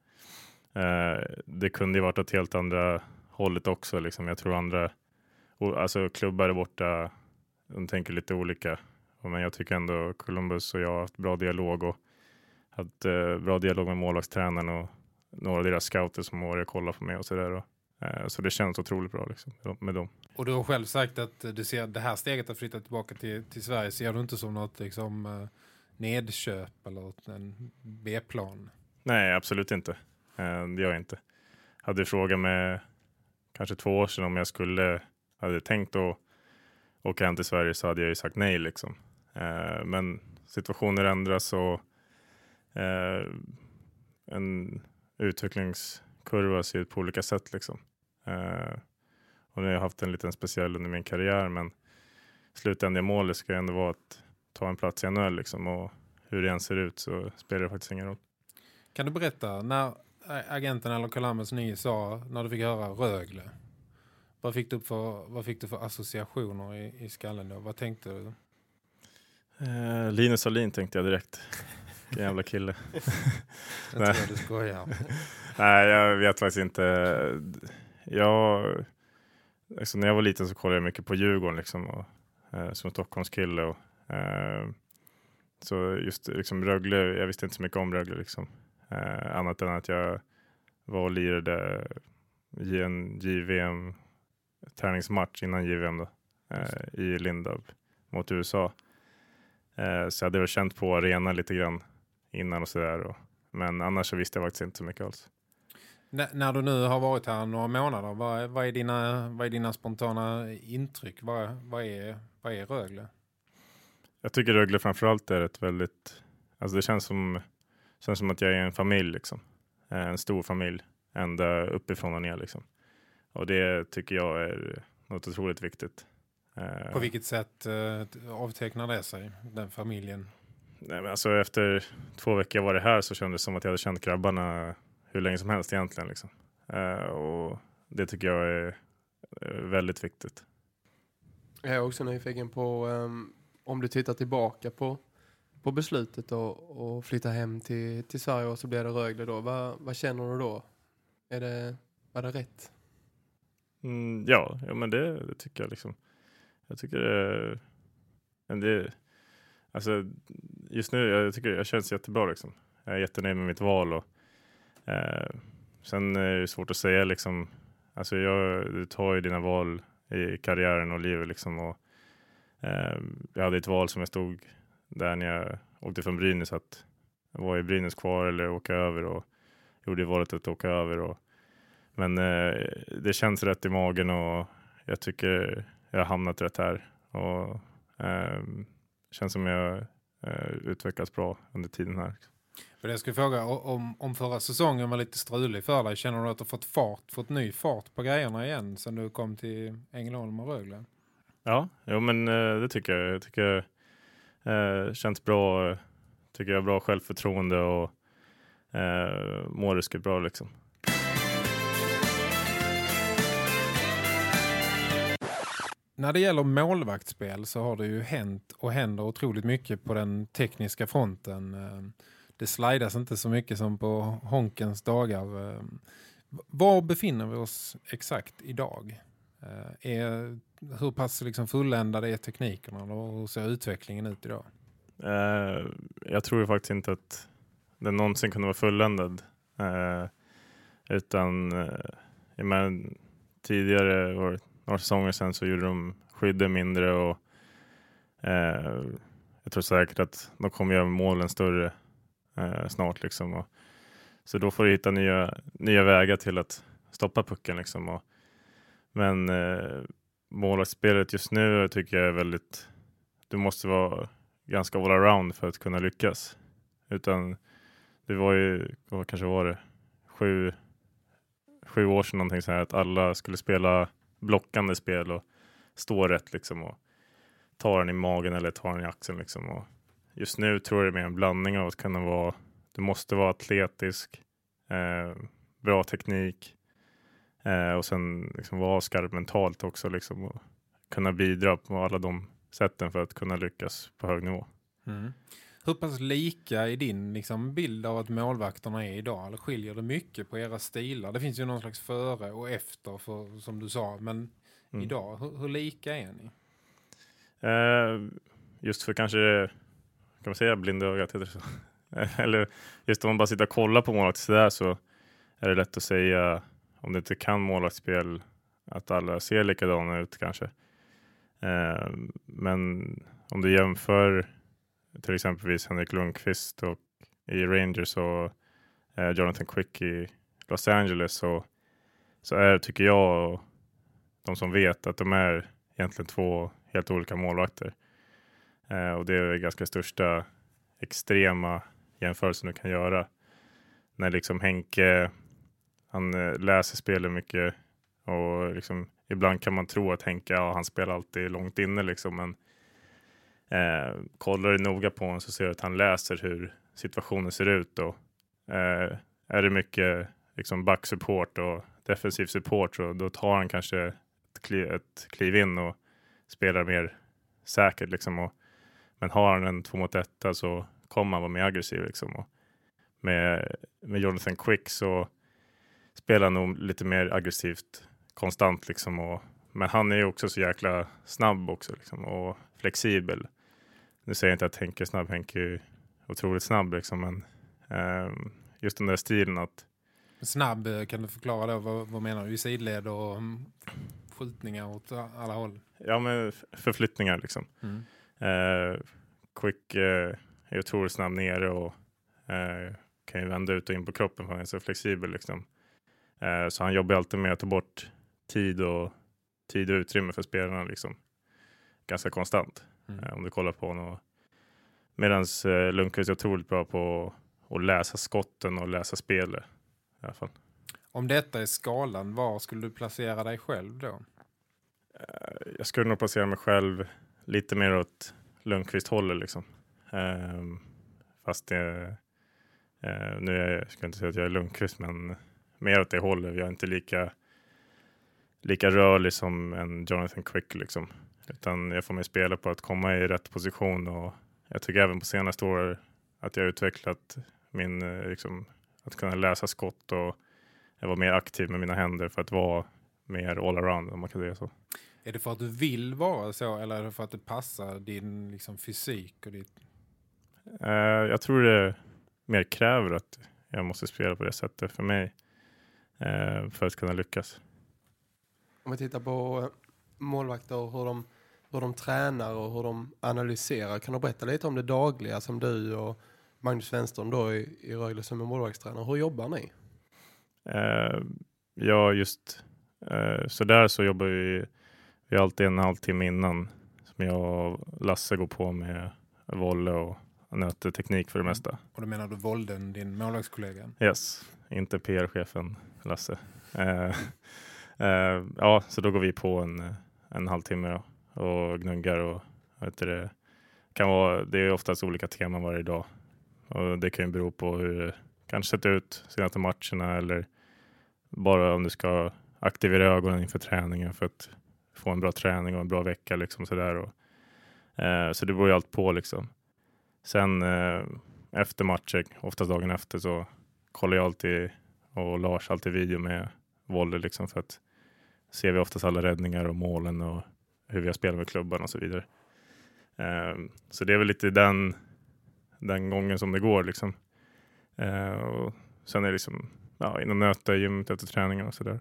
eh, det kunde ju varit åt helt andra hållet också liksom. Jag tror andra, och, alltså klubbar är borta, de tänker lite olika men jag tycker ändå Columbus och jag har haft bra dialog och haft eh, bra dialog med målvaktstränaren och några av deras scouter som har varit och kollat på mig och sådär. Eh, så det känns otroligt bra liksom, med dem. Och du har själv sagt att du ser det här steget att flytta tillbaka till, till Sverige ser du inte som något liksom, eh, nedköp eller en B-plan? Nej, absolut inte. Eh, det gör jag inte. Hade du frågat mig kanske två år sedan om jag skulle, hade tänkt att åka hem till Sverige så hade jag ju sagt nej liksom. Eh, men situationer ändras och eh, en utvecklingskurva ser ut på olika sätt liksom. Och nu har jag haft en liten speciell under min karriär men slutändiga målet ska ändå vara att ta en plats i NHL liksom och hur det än ser ut så spelar det faktiskt ingen roll. Kan du berätta när agenten eller Columbus ni sa när du fick höra Rögle? Vad fick du för, vad fick du för associationer i, i skallen då? Vad tänkte du? Eh, Linus Alin tänkte jag direkt. Vilken jävla kille. Jag Nej. tror du skojar. Nej, jag vet faktiskt inte. Jag, alltså när jag var liten så kollade jag mycket på Djurgården liksom, och, eh, som Stockholmskille. Och, så just liksom Rögle, jag visste inte så mycket om Rögle. Liksom. Eh, annat än att jag var och lirade i en JVM träningsmatch innan JVM då, eh, i Lindab mot USA. Eh, så jag hade väl känt på arenan lite grann innan och sådär. Men annars så visste jag faktiskt inte så mycket alls. N- när du nu har varit här några månader, vad, vad, är, dina, vad är dina spontana intryck? Vad, vad, är, vad är Rögle? Jag tycker Rögle framförallt är ett väldigt, alltså det känns som, känns som att jag är en familj liksom. Eh, En stor familj, ända uppifrån och ner liksom. Och det tycker jag är något otroligt viktigt. Eh, På vilket sätt eh, avtecknar det sig, den familjen? Nej, men alltså efter två veckor jag varit här så kändes det som att jag hade känt grabbarna hur länge som helst egentligen. Liksom. Eh, och det tycker jag är väldigt viktigt. Jag är också nyfiken på ehm, om du tittar tillbaka på, på beslutet och, och flytta hem till, till Sverige och så blir det Rögle då. Vad, vad känner du då? Är det, var det rätt? Mm, ja, ja, men det, det tycker jag liksom. Jag tycker det, men det, alltså just nu, jag tycker jag känns jättebra liksom. Jag är jättenöjd med mitt val och eh, sen är det svårt att säga liksom, alltså jag, du tar ju dina val i karriären och livet liksom och Ehm, jag hade ett val som jag stod där när jag åkte från Brynäs att vara i Brynäs kvar eller åka över och gjorde valet att åka över och men eh, det känns rätt i magen och jag tycker jag har hamnat rätt här. Och eh, känns som jag eh, utvecklats bra under tiden här. För jag skulle fråga, om, om förra säsongen var lite strulig för dig, känner du att du har fått fart, fått ny fart på grejerna igen sen du kom till Ängelholm och Rögle? Ja, jo, men eh, det tycker jag. Jag tycker eh, känns bra. Tycker jag har bra självförtroende och eh, mår ruskigt bra liksom. När det gäller målvaktsspel så har det ju hänt och händer otroligt mycket på den tekniska fronten. Eh, det slidas inte så mycket som på Honkens dagar. Eh, var befinner vi oss exakt idag? Eh, är, hur pass liksom fulländade är teknikerna och hur ser utvecklingen ut idag? Eh, jag tror faktiskt inte att den någonsin kunde vara fulländad. Eh, utan jag tidigare, var några säsonger sedan, så gjorde de skydden mindre och jag tror säkert att de kommer göra målen större snart. Liksom, och, så då får du hitta nya, nya vägar till att stoppa pucken. Liksom, och, men eh, målvaktsspelet just nu tycker jag är väldigt, du måste vara ganska all around för att kunna lyckas. Utan det var ju, vad kanske var det, sju, sju år sedan någonting så här att alla skulle spela blockande spel och stå rätt liksom och ta den i magen eller ta den i axeln liksom. Och just nu tror jag det är mer en blandning av att kunna vara, du måste vara atletisk, eh, bra teknik eh, och sen liksom vara skarp mentalt också liksom och kunna bidra på alla de sätten för att kunna lyckas på hög nivå. Hur pass lika är din liksom, bild av att målvakterna är idag? Eller skiljer det mycket på era stilar? Det finns ju någon slags före och efter, för, som du sa. Men Mm. idag, hur, hur lika är ni? Eh, just för kanske, kan man säga blinda ögat, heter det så? Eller just om man bara sitter och kollar på målvakt sådär så är det lätt att säga, om du inte kan målvaktsspel, att alla ser likadana ut kanske. Eh, men om du jämför till exempelvis Henrik Lundqvist och i Rangers och eh, Jonathan Quick i Los Angeles så, så är tycker jag och de som vet att de är egentligen två helt olika målvakter. Eh, och det är ganska största extrema jämförelsen du kan göra. När liksom Henke, han eh, läser spelet mycket och liksom, ibland kan man tro att Henke, ja, han spelar alltid långt inne liksom, men eh, kollar du noga på honom så ser du att han läser hur situationen ser ut och eh, är det mycket liksom backsupport och defensiv support så då tar han kanske ett kliv, ett kliv in och spelar mer säkert liksom. Och, men har han en två mot etta så kommer han vara mer aggressiv liksom. Och med, med Jonathan Quick så spelar nog lite mer aggressivt konstant liksom. Och, men han är ju också så jäkla snabb också liksom, och flexibel. Nu säger jag inte att Henke är snabb, Henke är otroligt snabb liksom, men eh, just den där stilen att Snabb, eh, kan du förklara då? Vad, vad menar du? I sidled och mm, skjutningar åt alla håll? Ja, men förflyttningar liksom. Mm. Eh, Quick eh, är otroligt snabb nere och eh, kan ju vända ut och in på kroppen för han är så flexibel liksom. Eh, så han jobbar alltid med att ta bort tid och tid och utrymme för spelarna liksom. Ganska konstant Mm. eh, om du kollar på honom. Medan eh, Lundqvist är otroligt bra på att läsa skotten och läsa spelet i alla fall. Om detta är skalan, var skulle du placera dig själv då? Eh, jag skulle nog placera mig själv lite mer åt Lundqvist hållet liksom. Ehm, fast det, nu är jag, ska jag inte säga att jag är Lundqvist, men mer åt det hållet. Jag är inte lika, lika rörlig som en Jonathan Quick liksom. Utan jag får mig spela på att komma i rätt position och jag tycker även på senaste år att jag utvecklat min, eh, liksom, att kunna läsa skott och jag var mer aktiv med mina händer för att vara mer all-around om man kan säga så. Är det för att du vill vara så eller är det för att det passar din liksom, fysik och ditt... Eh, jag tror det mer kräver att jag måste spela på det sättet för mig för att kunna lyckas. Om vi tittar på eh, målvakter och hur de, hur de tränar och hur de analyserar. Kan du berätta lite om det dagliga som du och Magnus Svensson då i, i Rögle som är målvaktstränare. Hur jobbar ni? Eh, ja, just eh, så där så jobbar vi, vi alltid en halvtimme innan som jag och Lasse går på med volley och nöteteknik för det mesta. Och då menar du Volden, din målvaktskollega? Yes, inte PR-chefen Lasse. Eh, eh, ja, så då går vi på en, en halvtimme då, och gnuggar och vet du, det kan vara, det är oftast olika teman varje dag och det kan ju bero på hur det kanske sett ut senaste matcherna eller bara om du ska aktivera ögonen inför träningen för att få en bra träning och en bra vecka liksom sådär. Och, eh, så det beror ju allt på liksom. Sen eh, efter matcher, oftast dagen efter, så kollar jag alltid och Lars alltid video med volley liksom för att ser vi oftast alla räddningar och målen och hur vi har spelat med klubban och så vidare. Um, så det är väl lite den, den gången som det går liksom. Uh, och sen är det liksom ja, in och nöta i gymmet efter träningen och sådär.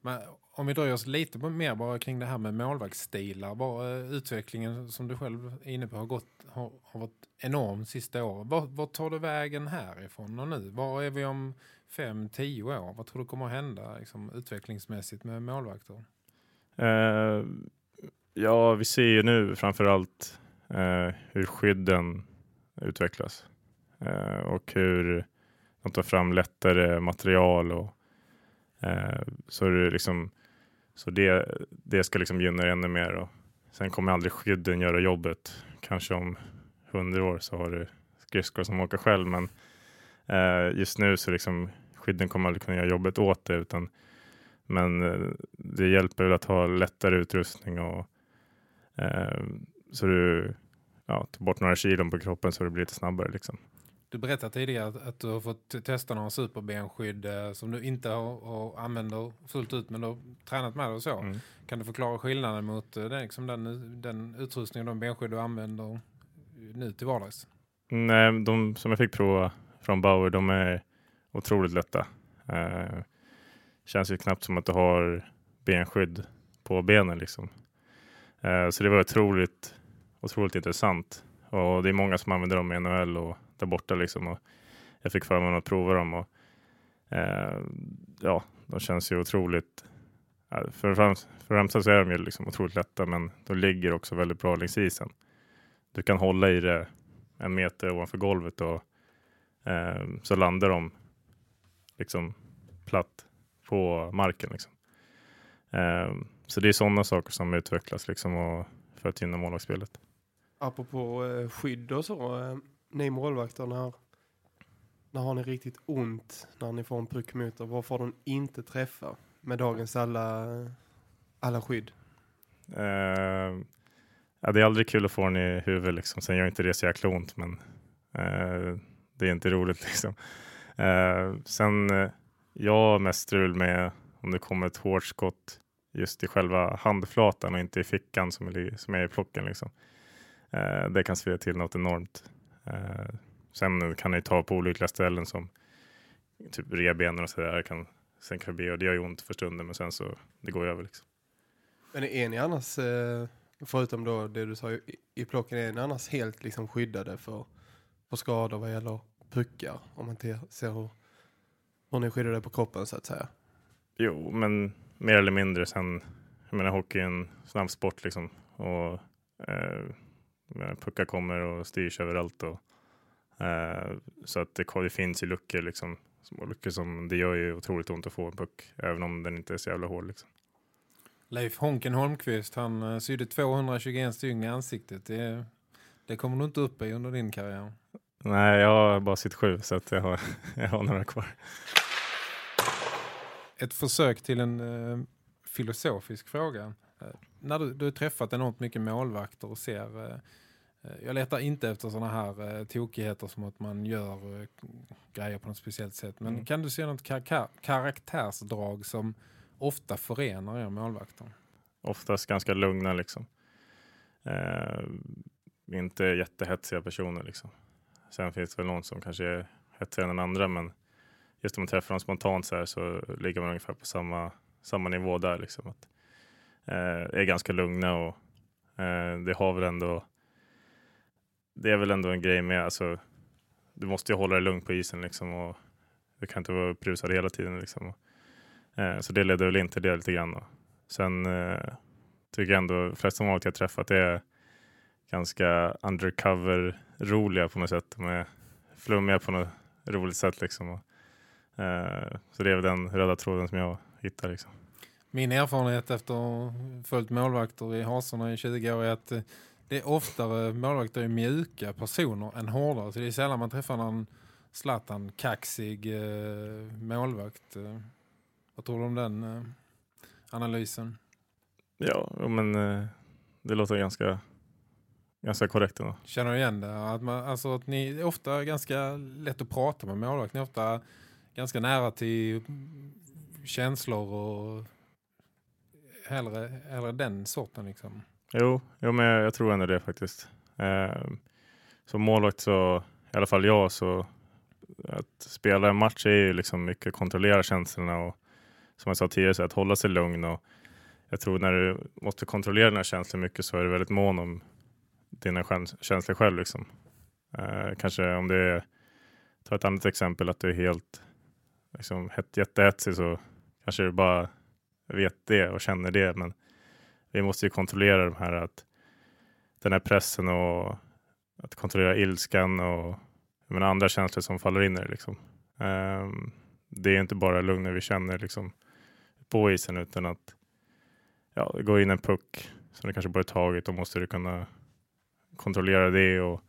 Men om vi dröjer oss lite mer bara kring det här med målvaktsstilar. Vad, eh, utvecklingen som du själv är inne på har, gått, har, har varit enorm sista året. Vad, tar du vägen härifrån och nu? Var är vi om fem, tio år? Vad tror du kommer att hända liksom, utvecklingsmässigt med målvakter? Eh, ja, vi ser ju nu framför allt eh, hur skydden utvecklas eh, och hur de tar fram lättare material och eh, så är det liksom så det, det ska liksom gynna det ännu mer och sen kommer aldrig skydden göra jobbet. Kanske om hundra år så har du skridskor som åker själv, men eh, just nu så liksom skydden kommer aldrig kunna göra jobbet åt det utan men eh, det hjälper väl att ha lättare utrustning och eh, så du ja, tar bort några kilon på kroppen så det blir lite snabbare liksom. Du berättade tidigare att, att du har fått testa några superbenskydd eh, som du inte har, har använder fullt ut men du har tränat med och så. Mm. Kan du förklara skillnaden mot eh, den, liksom den, den utrustning och de benskydd du använder nu till vardags? Nej, de som jag fick prova från Bauer, de är otroligt lätta. Eh, känns ju knappt som att du har benskydd på benen liksom. Eh, så det var otroligt, otroligt intressant. Och det är många som använder dem i NHL och där borta liksom. Och jag fick förmånen att prova dem och eh, ja, de känns ju otroligt för det främst- för främsta så är de ju liksom otroligt lätta men de ligger också väldigt bra längs isen. Du kan hålla i det en meter ovanför golvet och eh, så landar de liksom platt på marken. Liksom. Eh, så det är sådana saker som utvecklas liksom och för att gynna målvaktsspelet. Apropå eh, skydd och så. Eh, ni målvakter, när, när har ni riktigt ont när ni får en puck mot er? Vad får de inte träffa med dagens alla, alla skydd? Uh, ja, det är aldrig kul att få den i huvudet liksom. Sen gör inte det så jäkla ont, men uh, det är inte roligt liksom. Uh, sen eh, jag har mest strul med om det kommer ett hårt skott just i själva handflatan och inte i fickan som är, som är i plocken. Liksom. Det kan svida till något enormt. Eh, sen kan det ta på olyckliga ställen som typ revbenen och sådär kan sänka förbi och det gör ju ont för stunden men sen så det går över liksom. Men är ni annars, eh, förutom då det du sa i, i plocken, är ni annars helt liksom skyddade för, för skador vad gäller puckar? Om man ser hur, hur ni skyddar det på kroppen så att säga. Jo, men mer eller mindre sen. Jag menar hockey är en snabb sport liksom och eh, puckar kommer och styrs överallt och eh, så att det, det finns ju luckor liksom. Små luckor som det gör ju otroligt ont att få en puck även om den inte är så jävla hård liksom. Leif Honken Holmqvist, han eh, sydde 221 stygn i ansiktet. Det, det kommer du inte upp i under din karriär. Nej, jag har bara sitt sju så att jag har, jag har några kvar. Ett försök till en eh, filosofisk fråga. Eh, när du, du har träffat enormt mycket målvakter och ser... Eh, eh, jag letar inte efter sådana här eh, tokigheter som att man gör eh, grejer på något speciellt sätt. Men Mm. kan du se något kar- karaktärsdrag som ofta förenar er målvakter? Oftast ganska lugna liksom. Eh, inte jättehetsiga personer liksom. Sen finns det väl någon som kanske är hetsigare än andra men just om man träffar dem spontant så här så ligger man ungefär på samma, samma nivå där liksom. Att, Eh, är ganska lugna och eh, det har väl ändå det är väl ändå en grej med alltså du måste ju hålla dig lugn på isen liksom och du kan inte vara upprusad hela tiden liksom. Eh, så det leder väl in till det lite grann. Då. Sen eh, tycker jag ändå de flesta målvakter jag träffat är ganska undercover roliga på något sätt. De är flummiga på något roligt sätt liksom. Och, eh, så det är väl den röda tråden som jag hittar liksom. Min erfarenhet efter att följt målvakter i hasorna i 20 år är att eh, det är oftare målvakter är mjuka personer än hårdare. Så det är sällan man träffar någon Zlatan kaxig eh, målvakt. Eh, vad tror du om den eh, analysen? Ja, men eh, det låter ganska, ganska korrekt ändå. Känner du igen det? Att, man, alltså att ni är ofta ganska lätt att prata med målvakt. Ni är ofta ganska nära till känslor och hellre, hellre den sorten liksom. Jo, jo men jag, jag tror ändå det faktiskt. Eh, som målvakt så, i alla fall jag, så att spela en match är ju liksom mycket kontrollera känslorna och som jag sa tidigare, så att hålla sig lugn och jag tror när du måste kontrollera dina känslor mycket så är du väldigt mån om dina känslor själv liksom. Eh, kanske om det är, ta ett annat exempel, att du är helt liksom, jättehetsig så kanske du bara vet det och känner det men vi måste ju kontrollera de här att den här pressen och att kontrollera ilskan och menar, andra känslor som faller in i det. Liksom. Um, det är inte bara lugn när vi känner liksom, på isen utan att ja, det går in en puck som det kanske borde tagit då måste du kunna kontrollera det och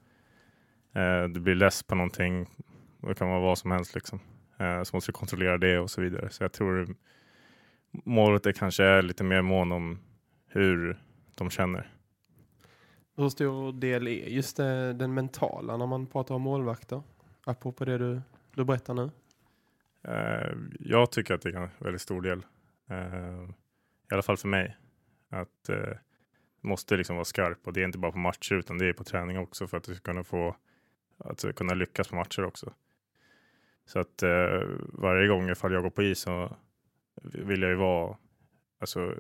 uh, du blir less på någonting. Det kan vara vad som helst liksom. Uh, så måste du kontrollera det och så vidare. Så jag tror målet är kanske är lite mer mån om hur de känner. Hur stor del är just det, den mentala när man pratar om målvakter? Apropå det du, du berättar nu. Eh, jag tycker att det är en väldigt stor del. Eh, I alla fall för mig. Att eh, måste liksom vara skarp och det är inte bara på matcher utan det är på träning också för att du ska kunna få att kunna lyckas på matcher också. Så att eh, varje gång ifall jag går på is så vill jag ju vara alltså,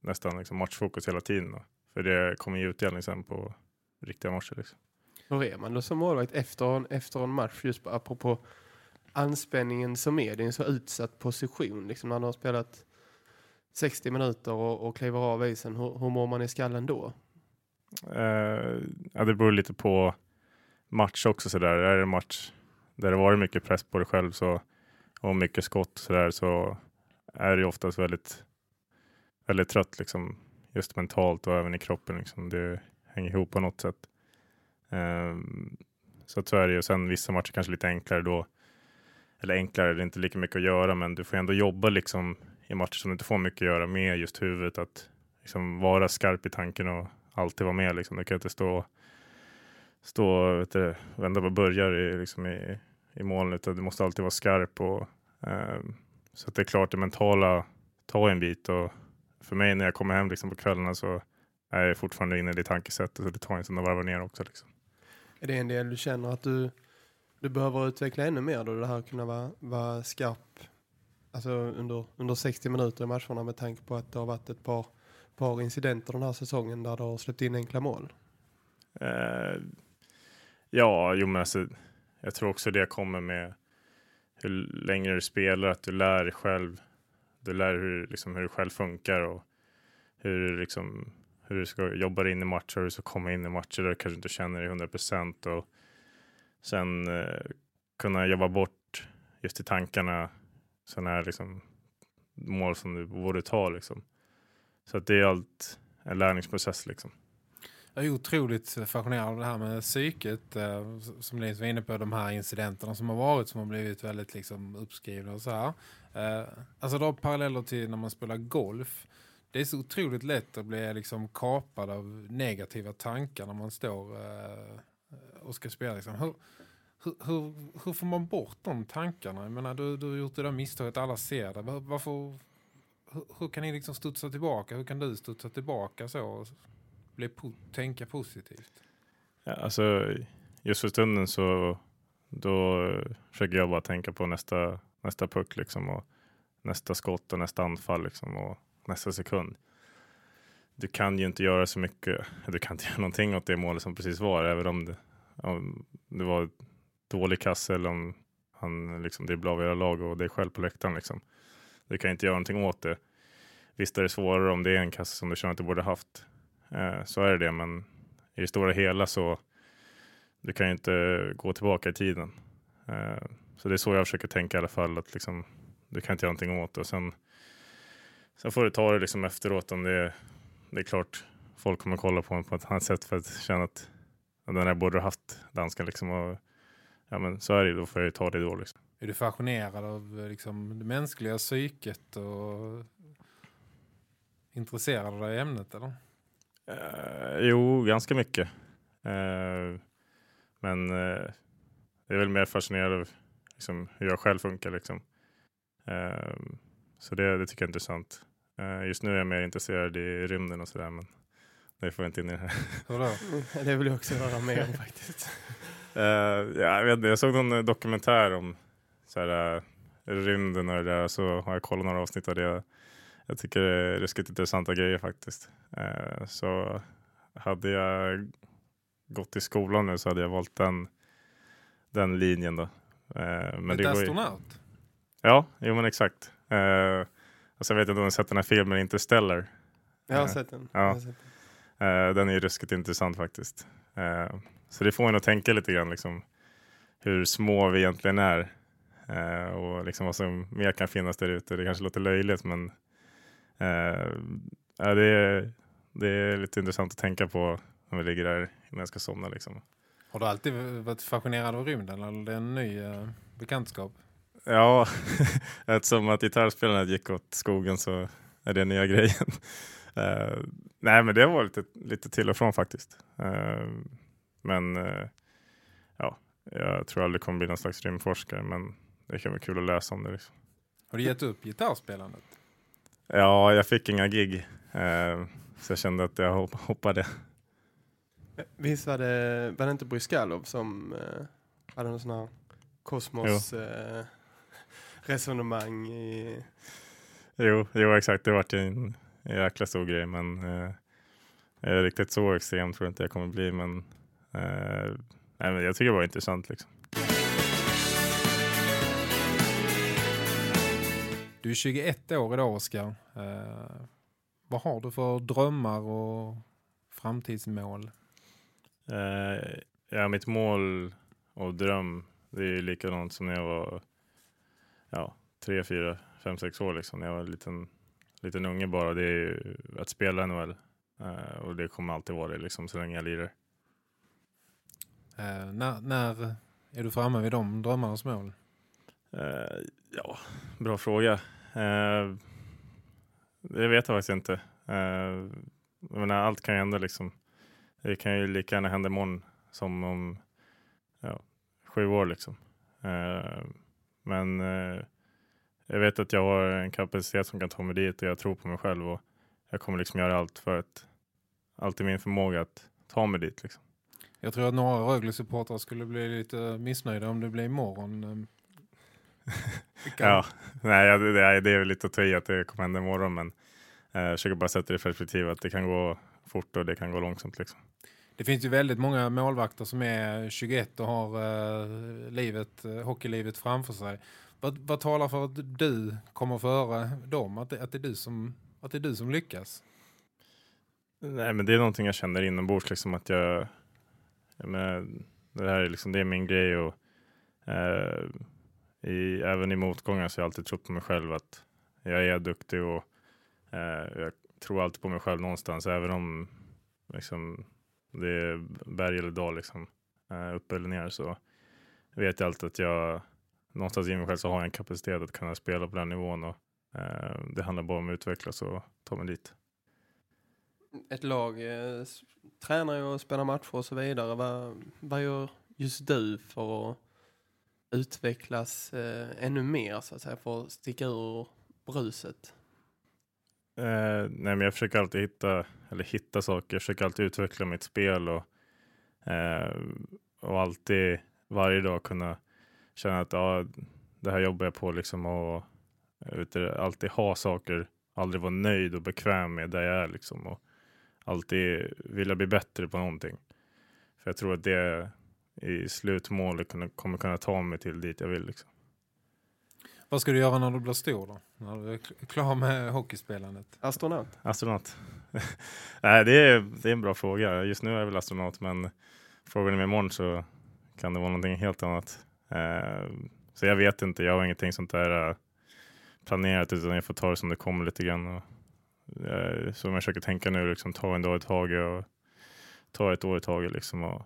nästan liksom matchfokus hela tiden. Då. För det kommer ju utdelning sen på riktiga matcher. Liksom. Hur är man då som målvakt efter en, efter en match just på, apropå anspänningen som är? Det är en så utsatt position liksom när man har spelat 60 minuter och, och kliver av isen. Hur, hur mår man i skallen då? Eh, ja, det beror lite på match också sådär. Är det en match där det varit mycket press på dig själv så, och mycket skott sådär så är ju oftast väldigt, väldigt trött liksom. Just mentalt och även i kroppen liksom. Det hänger ihop på något sätt. Eh, så att så är det ju. Sen vissa matcher kanske lite enklare då. Eller enklare, det är inte lika mycket att göra men du får ändå jobba liksom i matcher som du inte får mycket att göra med just huvudet. Att liksom vara skarp i tanken och alltid vara med. Liksom. Du kan inte stå, stå vet du, vända på börjar i, liksom i, i mål utan du måste alltid vara skarp. Och, eh, så att det är klart det mentala tar en bit och för mig när jag kommer hem liksom på kvällarna så är jag fortfarande inne i det tankesättet så det tar en stund att varva ner också. Liksom. Är det en del du känner att du, du behöver utveckla ännu mer då? Det här kunna vara, vara skarp alltså under, under 60 minuter i matcherna med tanke på att det har varit ett par, par incidenter den här säsongen där du har släppt in enkla mål? Eh, ja, jo men alltså, jag tror också det kommer med hur länge du spelar, att du lär dig själv. Du lär hur, liksom, hur du själv funkar och hur, liksom, hur du ska jobba in i matcher, hur du ska komma in i matcher där du kanske inte känner dig 100 procent och sen eh, kunna jobba bort just i tankarna sådana här liksom, mål som du borde ta. Liksom. Så att det är allt en lärningsprocess. Liksom. Jag är otroligt fascinerad av det här med psyket eh, som Linus var inne på, de här incidenterna som har varit som har blivit väldigt liksom, uppskrivna och så här. Eh, alltså då paralleller till när man spelar golf. Det är så otroligt lätt att bli liksom kapad av negativa tankar när man står eh, och ska spela. Liksom. Hur, hur, hur, får man bort de tankarna? Jag menar, du, du har gjort det där misstaget, alla ser det. Varför, hur, hur, kan ni liksom studsa tillbaka? Hur kan du studsa tillbaka så bli po tänka positivt? Ja, alltså, just för stunden så då försöker jag bara tänka på nästa, nästa puck liksom och nästa skott och nästa anfall liksom och nästa sekund. Du kan ju inte göra så mycket. Du kan inte göra någonting åt det målet som precis var, även om det, om det var dålig kasse eller om han liksom dribblar av era lag och det är själv på läktaren. Liksom. Du kan inte göra någonting åt det. Visst är det svårare om det är en kasse som du känner att du borde haft. Eh, så är det men i det stora hela så du kan ju inte gå tillbaka i tiden. Eh, så det är så jag försöker tänka i alla fall, att liksom, du kan inte göra någonting åt det. Och sen, sen får du ta det liksom efteråt om det är, det är klart folk kommer kolla på en på ett annat sätt för att känna att den här borde ha haft dansken liksom. Och, ja men så är det då får jag ju ta det då liksom. Är du fascinerad av liksom, det mänskliga psyket och intresserad av det ämnet eller? Uh, jo, ganska mycket. Uh, men uh, jag är väl mer fascinerad av liksom, hur jag själv funkar. Liksom. så det, det, tycker jag är intressant. just nu är jag mer intresserad i rymden och sådär. Men det får jag inte in i det här. det vill jag också höra mer om faktiskt. Uh, ja, jag, vet, jag såg någon dokumentär om så här, uh, rymden och det där, så har jag kollat några avsnitt av det. Jag tycker det är ruskigt intressanta grejer faktiskt. Uh, så hade jag gått i skolan nu så hade jag valt den, den linjen då. men det astronaut? Ja, jo men exakt. Uh, och sen vet jag inte om du har sett den här filmen Interstellar. Jag har sett den. Ja. Sett den. den är ju ruskigt intressant faktiskt. Så det får en att tänka lite grann liksom, hur små vi egentligen är eh, och liksom vad som mer kan finnas där ute. Det kanske låter löjligt men eh, det, är, det är lite intressant att tänka på när vi ligger där innan jag ska somna. Liksom. Har du alltid varit fascinerad av rymden eller är det en ny eh, bekantskap? Ja, eftersom att gitarrspelarna gick åt skogen så är det nya grejen. Uh, nej, men det var lite, lite till och från faktiskt. Uh, men uh, ja, jag tror aldrig kommer bli någon slags rymdforskare, men det kan vara kul att läsa om det. Liksom. Har du gett upp gitarrspelandet? Ja, jag fick inga gig. så jag kände att jag hoppade. Visst var det, var det inte Bryskalov som hade någon sån här kosmos resonemang i... Jo, jo, exakt. Det var en en jäkla stor grej, men eh, riktigt så extrem tror jag inte jag kommer bli, men, eh, nej, men jag tycker det var intressant liksom. Du är 21 år idag, Oskar. Eh, vad har du för drömmar och framtidsmål? Eh, ja, mitt mål och dröm, det är likadant som när jag var ja, tre, fyra, fem, sex år liksom. När jag var en liten liten unge bara, det är att spela NHL. Eh, och det kommer alltid vara det liksom, så länge jag lirar. Uh, när, när är du framme vid de drömmarnas mål? Uh, ja, bra fråga. Eh, det vet jag faktiskt inte. Eh, jag menar, allt kan ju hända liksom. Det kan ju lika gärna hända imorgon som om ja, sju år liksom. Eh, men eh, jag vet att jag har en kapacitet som kan ta mig dit och jag tror på mig själv och jag kommer liksom göra allt för att allt i min förmåga att ta mig dit liksom. Jag tror att några Rögle-supportrar skulle bli lite missnöjda om det blir imorgon. Eh, Ja, nej, det, det är väl lite att ta i att det kommer hända imorgon men eh, jag försöker bara sätta det i perspektiv att det kan gå fort och det kan gå långsamt liksom. Det finns ju väldigt många målvakter som är 21 och har uh, livet, uh, hockeylivet framför sig. Vad, vad talar för att du kommer före dem? Att det, att, det är du som, att det är du som lyckas? Nej, men det är någonting jag känner inombords. Liksom, att jag, jag menar, det här är, liksom, det är min grej. Och, eh, i, även i motgångar så har jag alltid trott på mig själv att jag är duktig och eh, jag tror alltid på mig själv någonstans. Även om liksom, det är berg eller dal, liksom, eh, upp eller ner, så vet jag alltid att jag någonstans i mig själv så har jag en kapacitet att kunna spela på den nivån. Och, eh, det handlar bara om att utvecklas och ta mig dit. Ett lag eh, tränar ju och spelar matcher och så vidare. Vad, vad gör just du för att utvecklas eh, ännu mer så att säga för att sticka ur bruset? Eh, nej men jag försöker alltid hitta, eller hitta saker, jag försöker alltid utveckla mitt spel och, eh, och alltid varje dag kunna känna att ja, det här jobbar jag på liksom och vet, alltid ha saker, aldrig vara nöjd och bekväm med där jag är liksom och alltid vilja bli bättre på någonting. För jag tror att det i slutmålet kommer kunna ta mig till dit jag vill. Liksom. Vad ska du göra när du blir stor då? När du är klar med hockeyspelandet? Astronaut. Astronaut. Nej, det är, det är en bra fråga. Just nu är jag väl astronaut, men frågar ni mig imorgon så kan det vara någonting helt annat. Eh, så jag vet inte, jag har ingenting sånt där eh, planerat utan jag får ta det som det kommer lite grann. Och, eh, så jag försöker tänka nu, liksom, ta en dag i taget och ta ett år i taget. Liksom, och,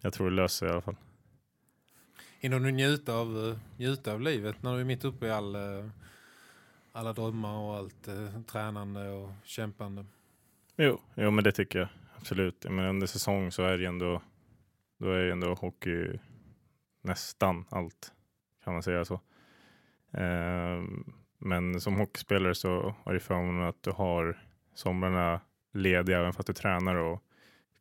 jag tror det löser i alla fall. Hinner du njuta av, njuta av livet när du är mitt uppe i all, alla drömmar och allt tränande och kämpande? Jo, jo men det tycker jag absolut. Men under säsong så är det ändå då är ändå hockey nästan allt, kan man säga så. Eh, men som hockeyspelare så har du förmånen att du har somrarna lediga även fast du tränar och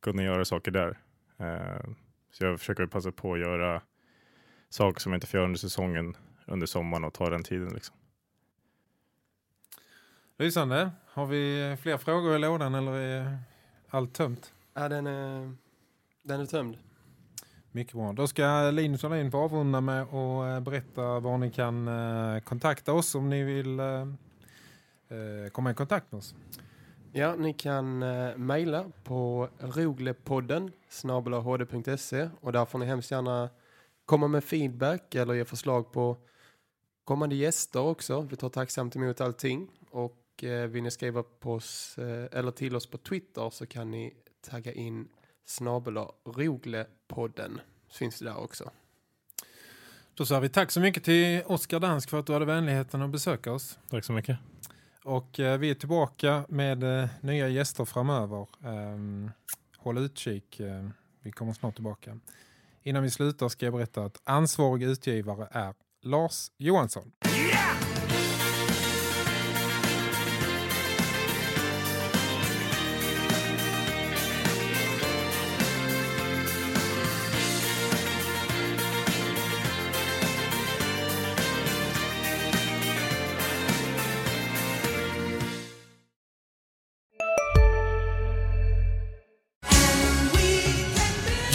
kunna göra saker där. Eh, så jag försöker passa på att göra saker som jag inte får göra under säsongen under sommaren och ta den tiden. Liksom. Lysande. Har vi fler frågor i lådan eller är allt tömt? Ja, den är, den är tömd. Mycket bra. Då ska Linus och Lin få avrunda med att eh, berätta var ni kan eh, kontakta oss om ni vill komma i kontakt med oss. Ja, ni kan uh, mejla på roglepodden snabelahd.se och där får ni hemskt gärna komma med feedback eller ge förslag på kommande gäster också. Vi tar tacksamt emot allting och uh, vill ni skriva på oss, uh, eller till oss på Twitter så kan ni tagga in snabela Roglepodden. Finns det där också. Då säger vi tack så mycket till Oskar Dansk för att du hade vänligheten att besöka oss. Tack så mycket. Och eh, vi är tillbaka med eh, nya gäster framöver. Eh, håll utkik. Eh, vi kommer snart tillbaka. Innan vi slutar ska jag berätta att ansvarig utgivare är Lars Johansson.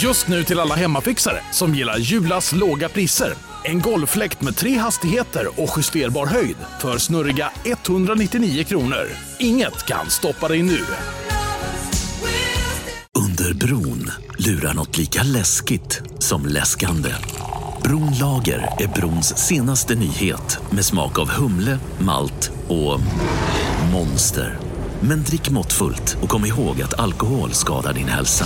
Just nu till alla hemmafixare som gillar Julas låga priser. En golffläkt med tre hastigheter och justerbar höjd för snurriga 199 kronor. Inget kan stoppa dig nu. Under bron lurar något lika läskigt som läskande. Bronlager är brons senaste nyhet med smak av humle, malt och monster. Men drick måttfullt och kom ihåg att alkohol skadar din hälsa.